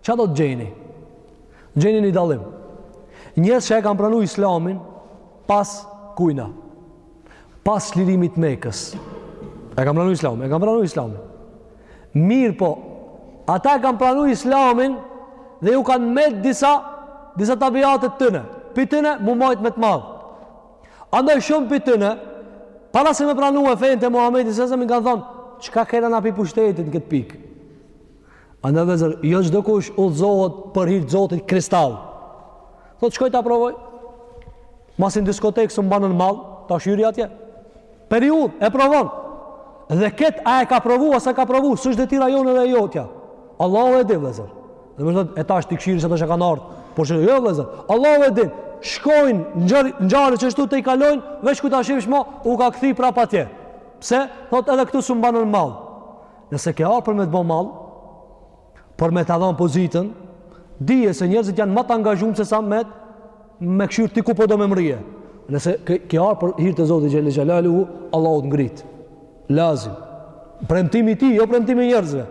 Çfarë do të gjeni? Gjeni një dallim. Njerëz që e kanë pranuar Islamin pas kujna. Pas lirimit të Mekës. E kanë pranuar Islamin, e kanë pranuar Islamin. Mirëpo, ata e kanë pranuar Islamin dhe ju kanë met disa disa tabiate të tyre. Prej tyre m'u majt me të madh. Andaj shumë prej tyre para se me pranuar fenë të Muhamedit sallallahu alajhi wasallam kanë thonë, çka kena na pi pushtetit në këtë pikë. Andaj vëllezër, jo çdo kush udhëzohet për hir të Zotit kristal. Thot, shkoj ta provoj. Masi n'diskotekë s'um banën mall, tash hyri atje. Periudhë, e provon. Dhe këtë, a e ka provu, a s'e ka provu, s'është detyra jonë dhe jotja. Allahu e di, vëllezër. Dhe më thot, e tash ti këshiri se tash kan ardh. Por që, jo, vëllezër, Allahu e di, shkojnë ngjarje kështu të i kalojnë, veç kur ta shihsh mo, u ka kthy prap atje. Pse? Thot, edhe këtu s'um banën mall. Nëse ke ardhur për me të bërë mall, për me ta dhënë pozitën, dije se njerëzit janë më të angazhuar se sa me me kshir ti ku po do me mrri. Nëse ke, ke ardhur për hir të Zotit xhel xhelalu, Allahu të ngrit. Lazim. Premtimi i tij, jo premtimi i njerëzve.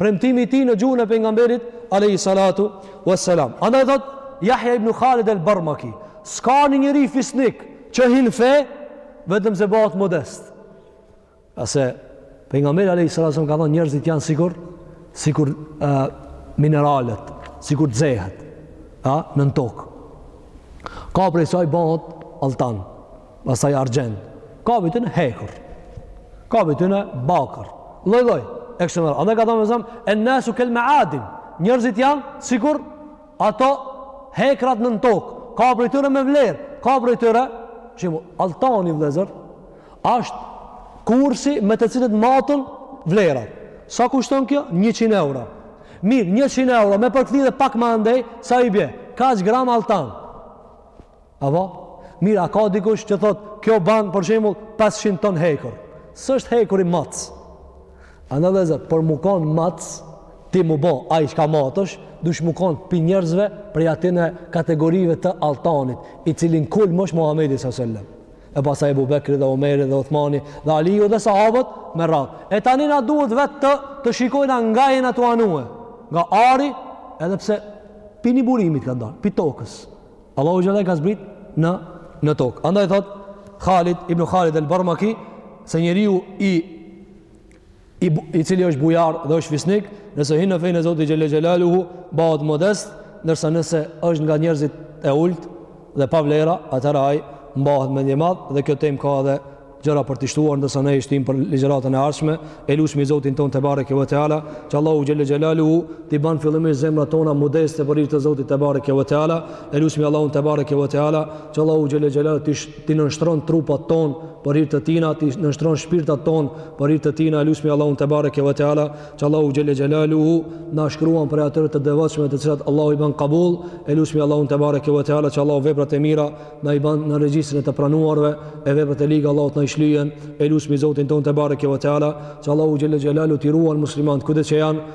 Premtimi i tij në gjuhën e pejgamberit alayhi salatu wassalam. Andaj thot Yahya ibn Khalid al-Barmaki, s'ka një njeri fisnik që hin n'fe vetëm se bëhet modest. Ase pejgamberi alayhis salam ka thënë njerëzit janë sikur sikur uh, mineralet, sikur xehet, a nën tokë. Ka prej saj bëhet altan, pastaj argjend. Ka pi tyne hekur. Ka pi tyne bakër. Lloj lloj. E kështu me radhë. Andaj ka thënë alayhis salam, "En nasu kal ma'adin." Njerëzit janë sikur ato hekrat nën tokë. Ka prej tyre me vlerë, ka prej tyre që altani vëllezër Asht kursi me të cilët maten vlerat. Sa kushton kjo? 100 euro. Mirë, 100 euro me përkthy edhe pak më andej, sa i bje? Kaç gram altan? Apo? Mirë, a ka dikush që thot, kjo ban për shembull 500 ton hekur. S'është hekuri matës. Andaj vllezër, për me kon matës ti me bo ai çka matesh, duhesh me kon pi njerëzve prej atyne kategorive të altanit, i cili në kulm është Muhamedi sallallahu alajhi wasallam. e pastaj Ebu Bekri dhe Omeri dhe Uthmani dhe Aliju dhe sahabët me radhë. E tani na duhet vetë të, të shikojna nga jena tu anue, nga ari, edhe pse pi një burimit kanë dalë, pi tokës. Allahu xhelle i ka zbrit në, në tokë. Andaj thot, Khalid, Ibn Khalid el Barmaki, se njeriu i i, i cili është bujar dhe është fisnik, nëse hinë në fenë e Zotit xhelle xhelaluhu, bëhet modest, ndërsa nëse është nga njerëzit e ult dhe pa vlera, atëherë ai mbahet mendjemadh dhe kjo tem ka edhe gjëra për të shtuar ndërsa ne i shtyjmë për ligjëratën e ardhshme e lusmi Zotin ton te bareke ve teala që Allahu xhelle xhelaluhu t'i ban fillimisht zemrat tona modeste për hir të Zotit te bareke ve teala e lusmi Allahun te bareke ve teala që Allahu xhelle xhelaluhu ti t'i nënshtron trupat ton për hir të tina, t'i nënshtron shpirtat ton për hir të tina, e lusmi Allahun te bareke ve teala, që Allahu xhelle xhelaluhu na shkruan prej atyre të devotshme të cilat Allahu i ban kabul, e lusmi Allahun te bareke ve teala që Allahu veprat e mira na i ban në regjistrin e të pranuarve, e veprat e liga Allahu t'na i shlyen, e lusmi Zotin ton te bareke ve teala, që Allahu xhelle xhelalu t'i ruan muslimanët kudo që janë,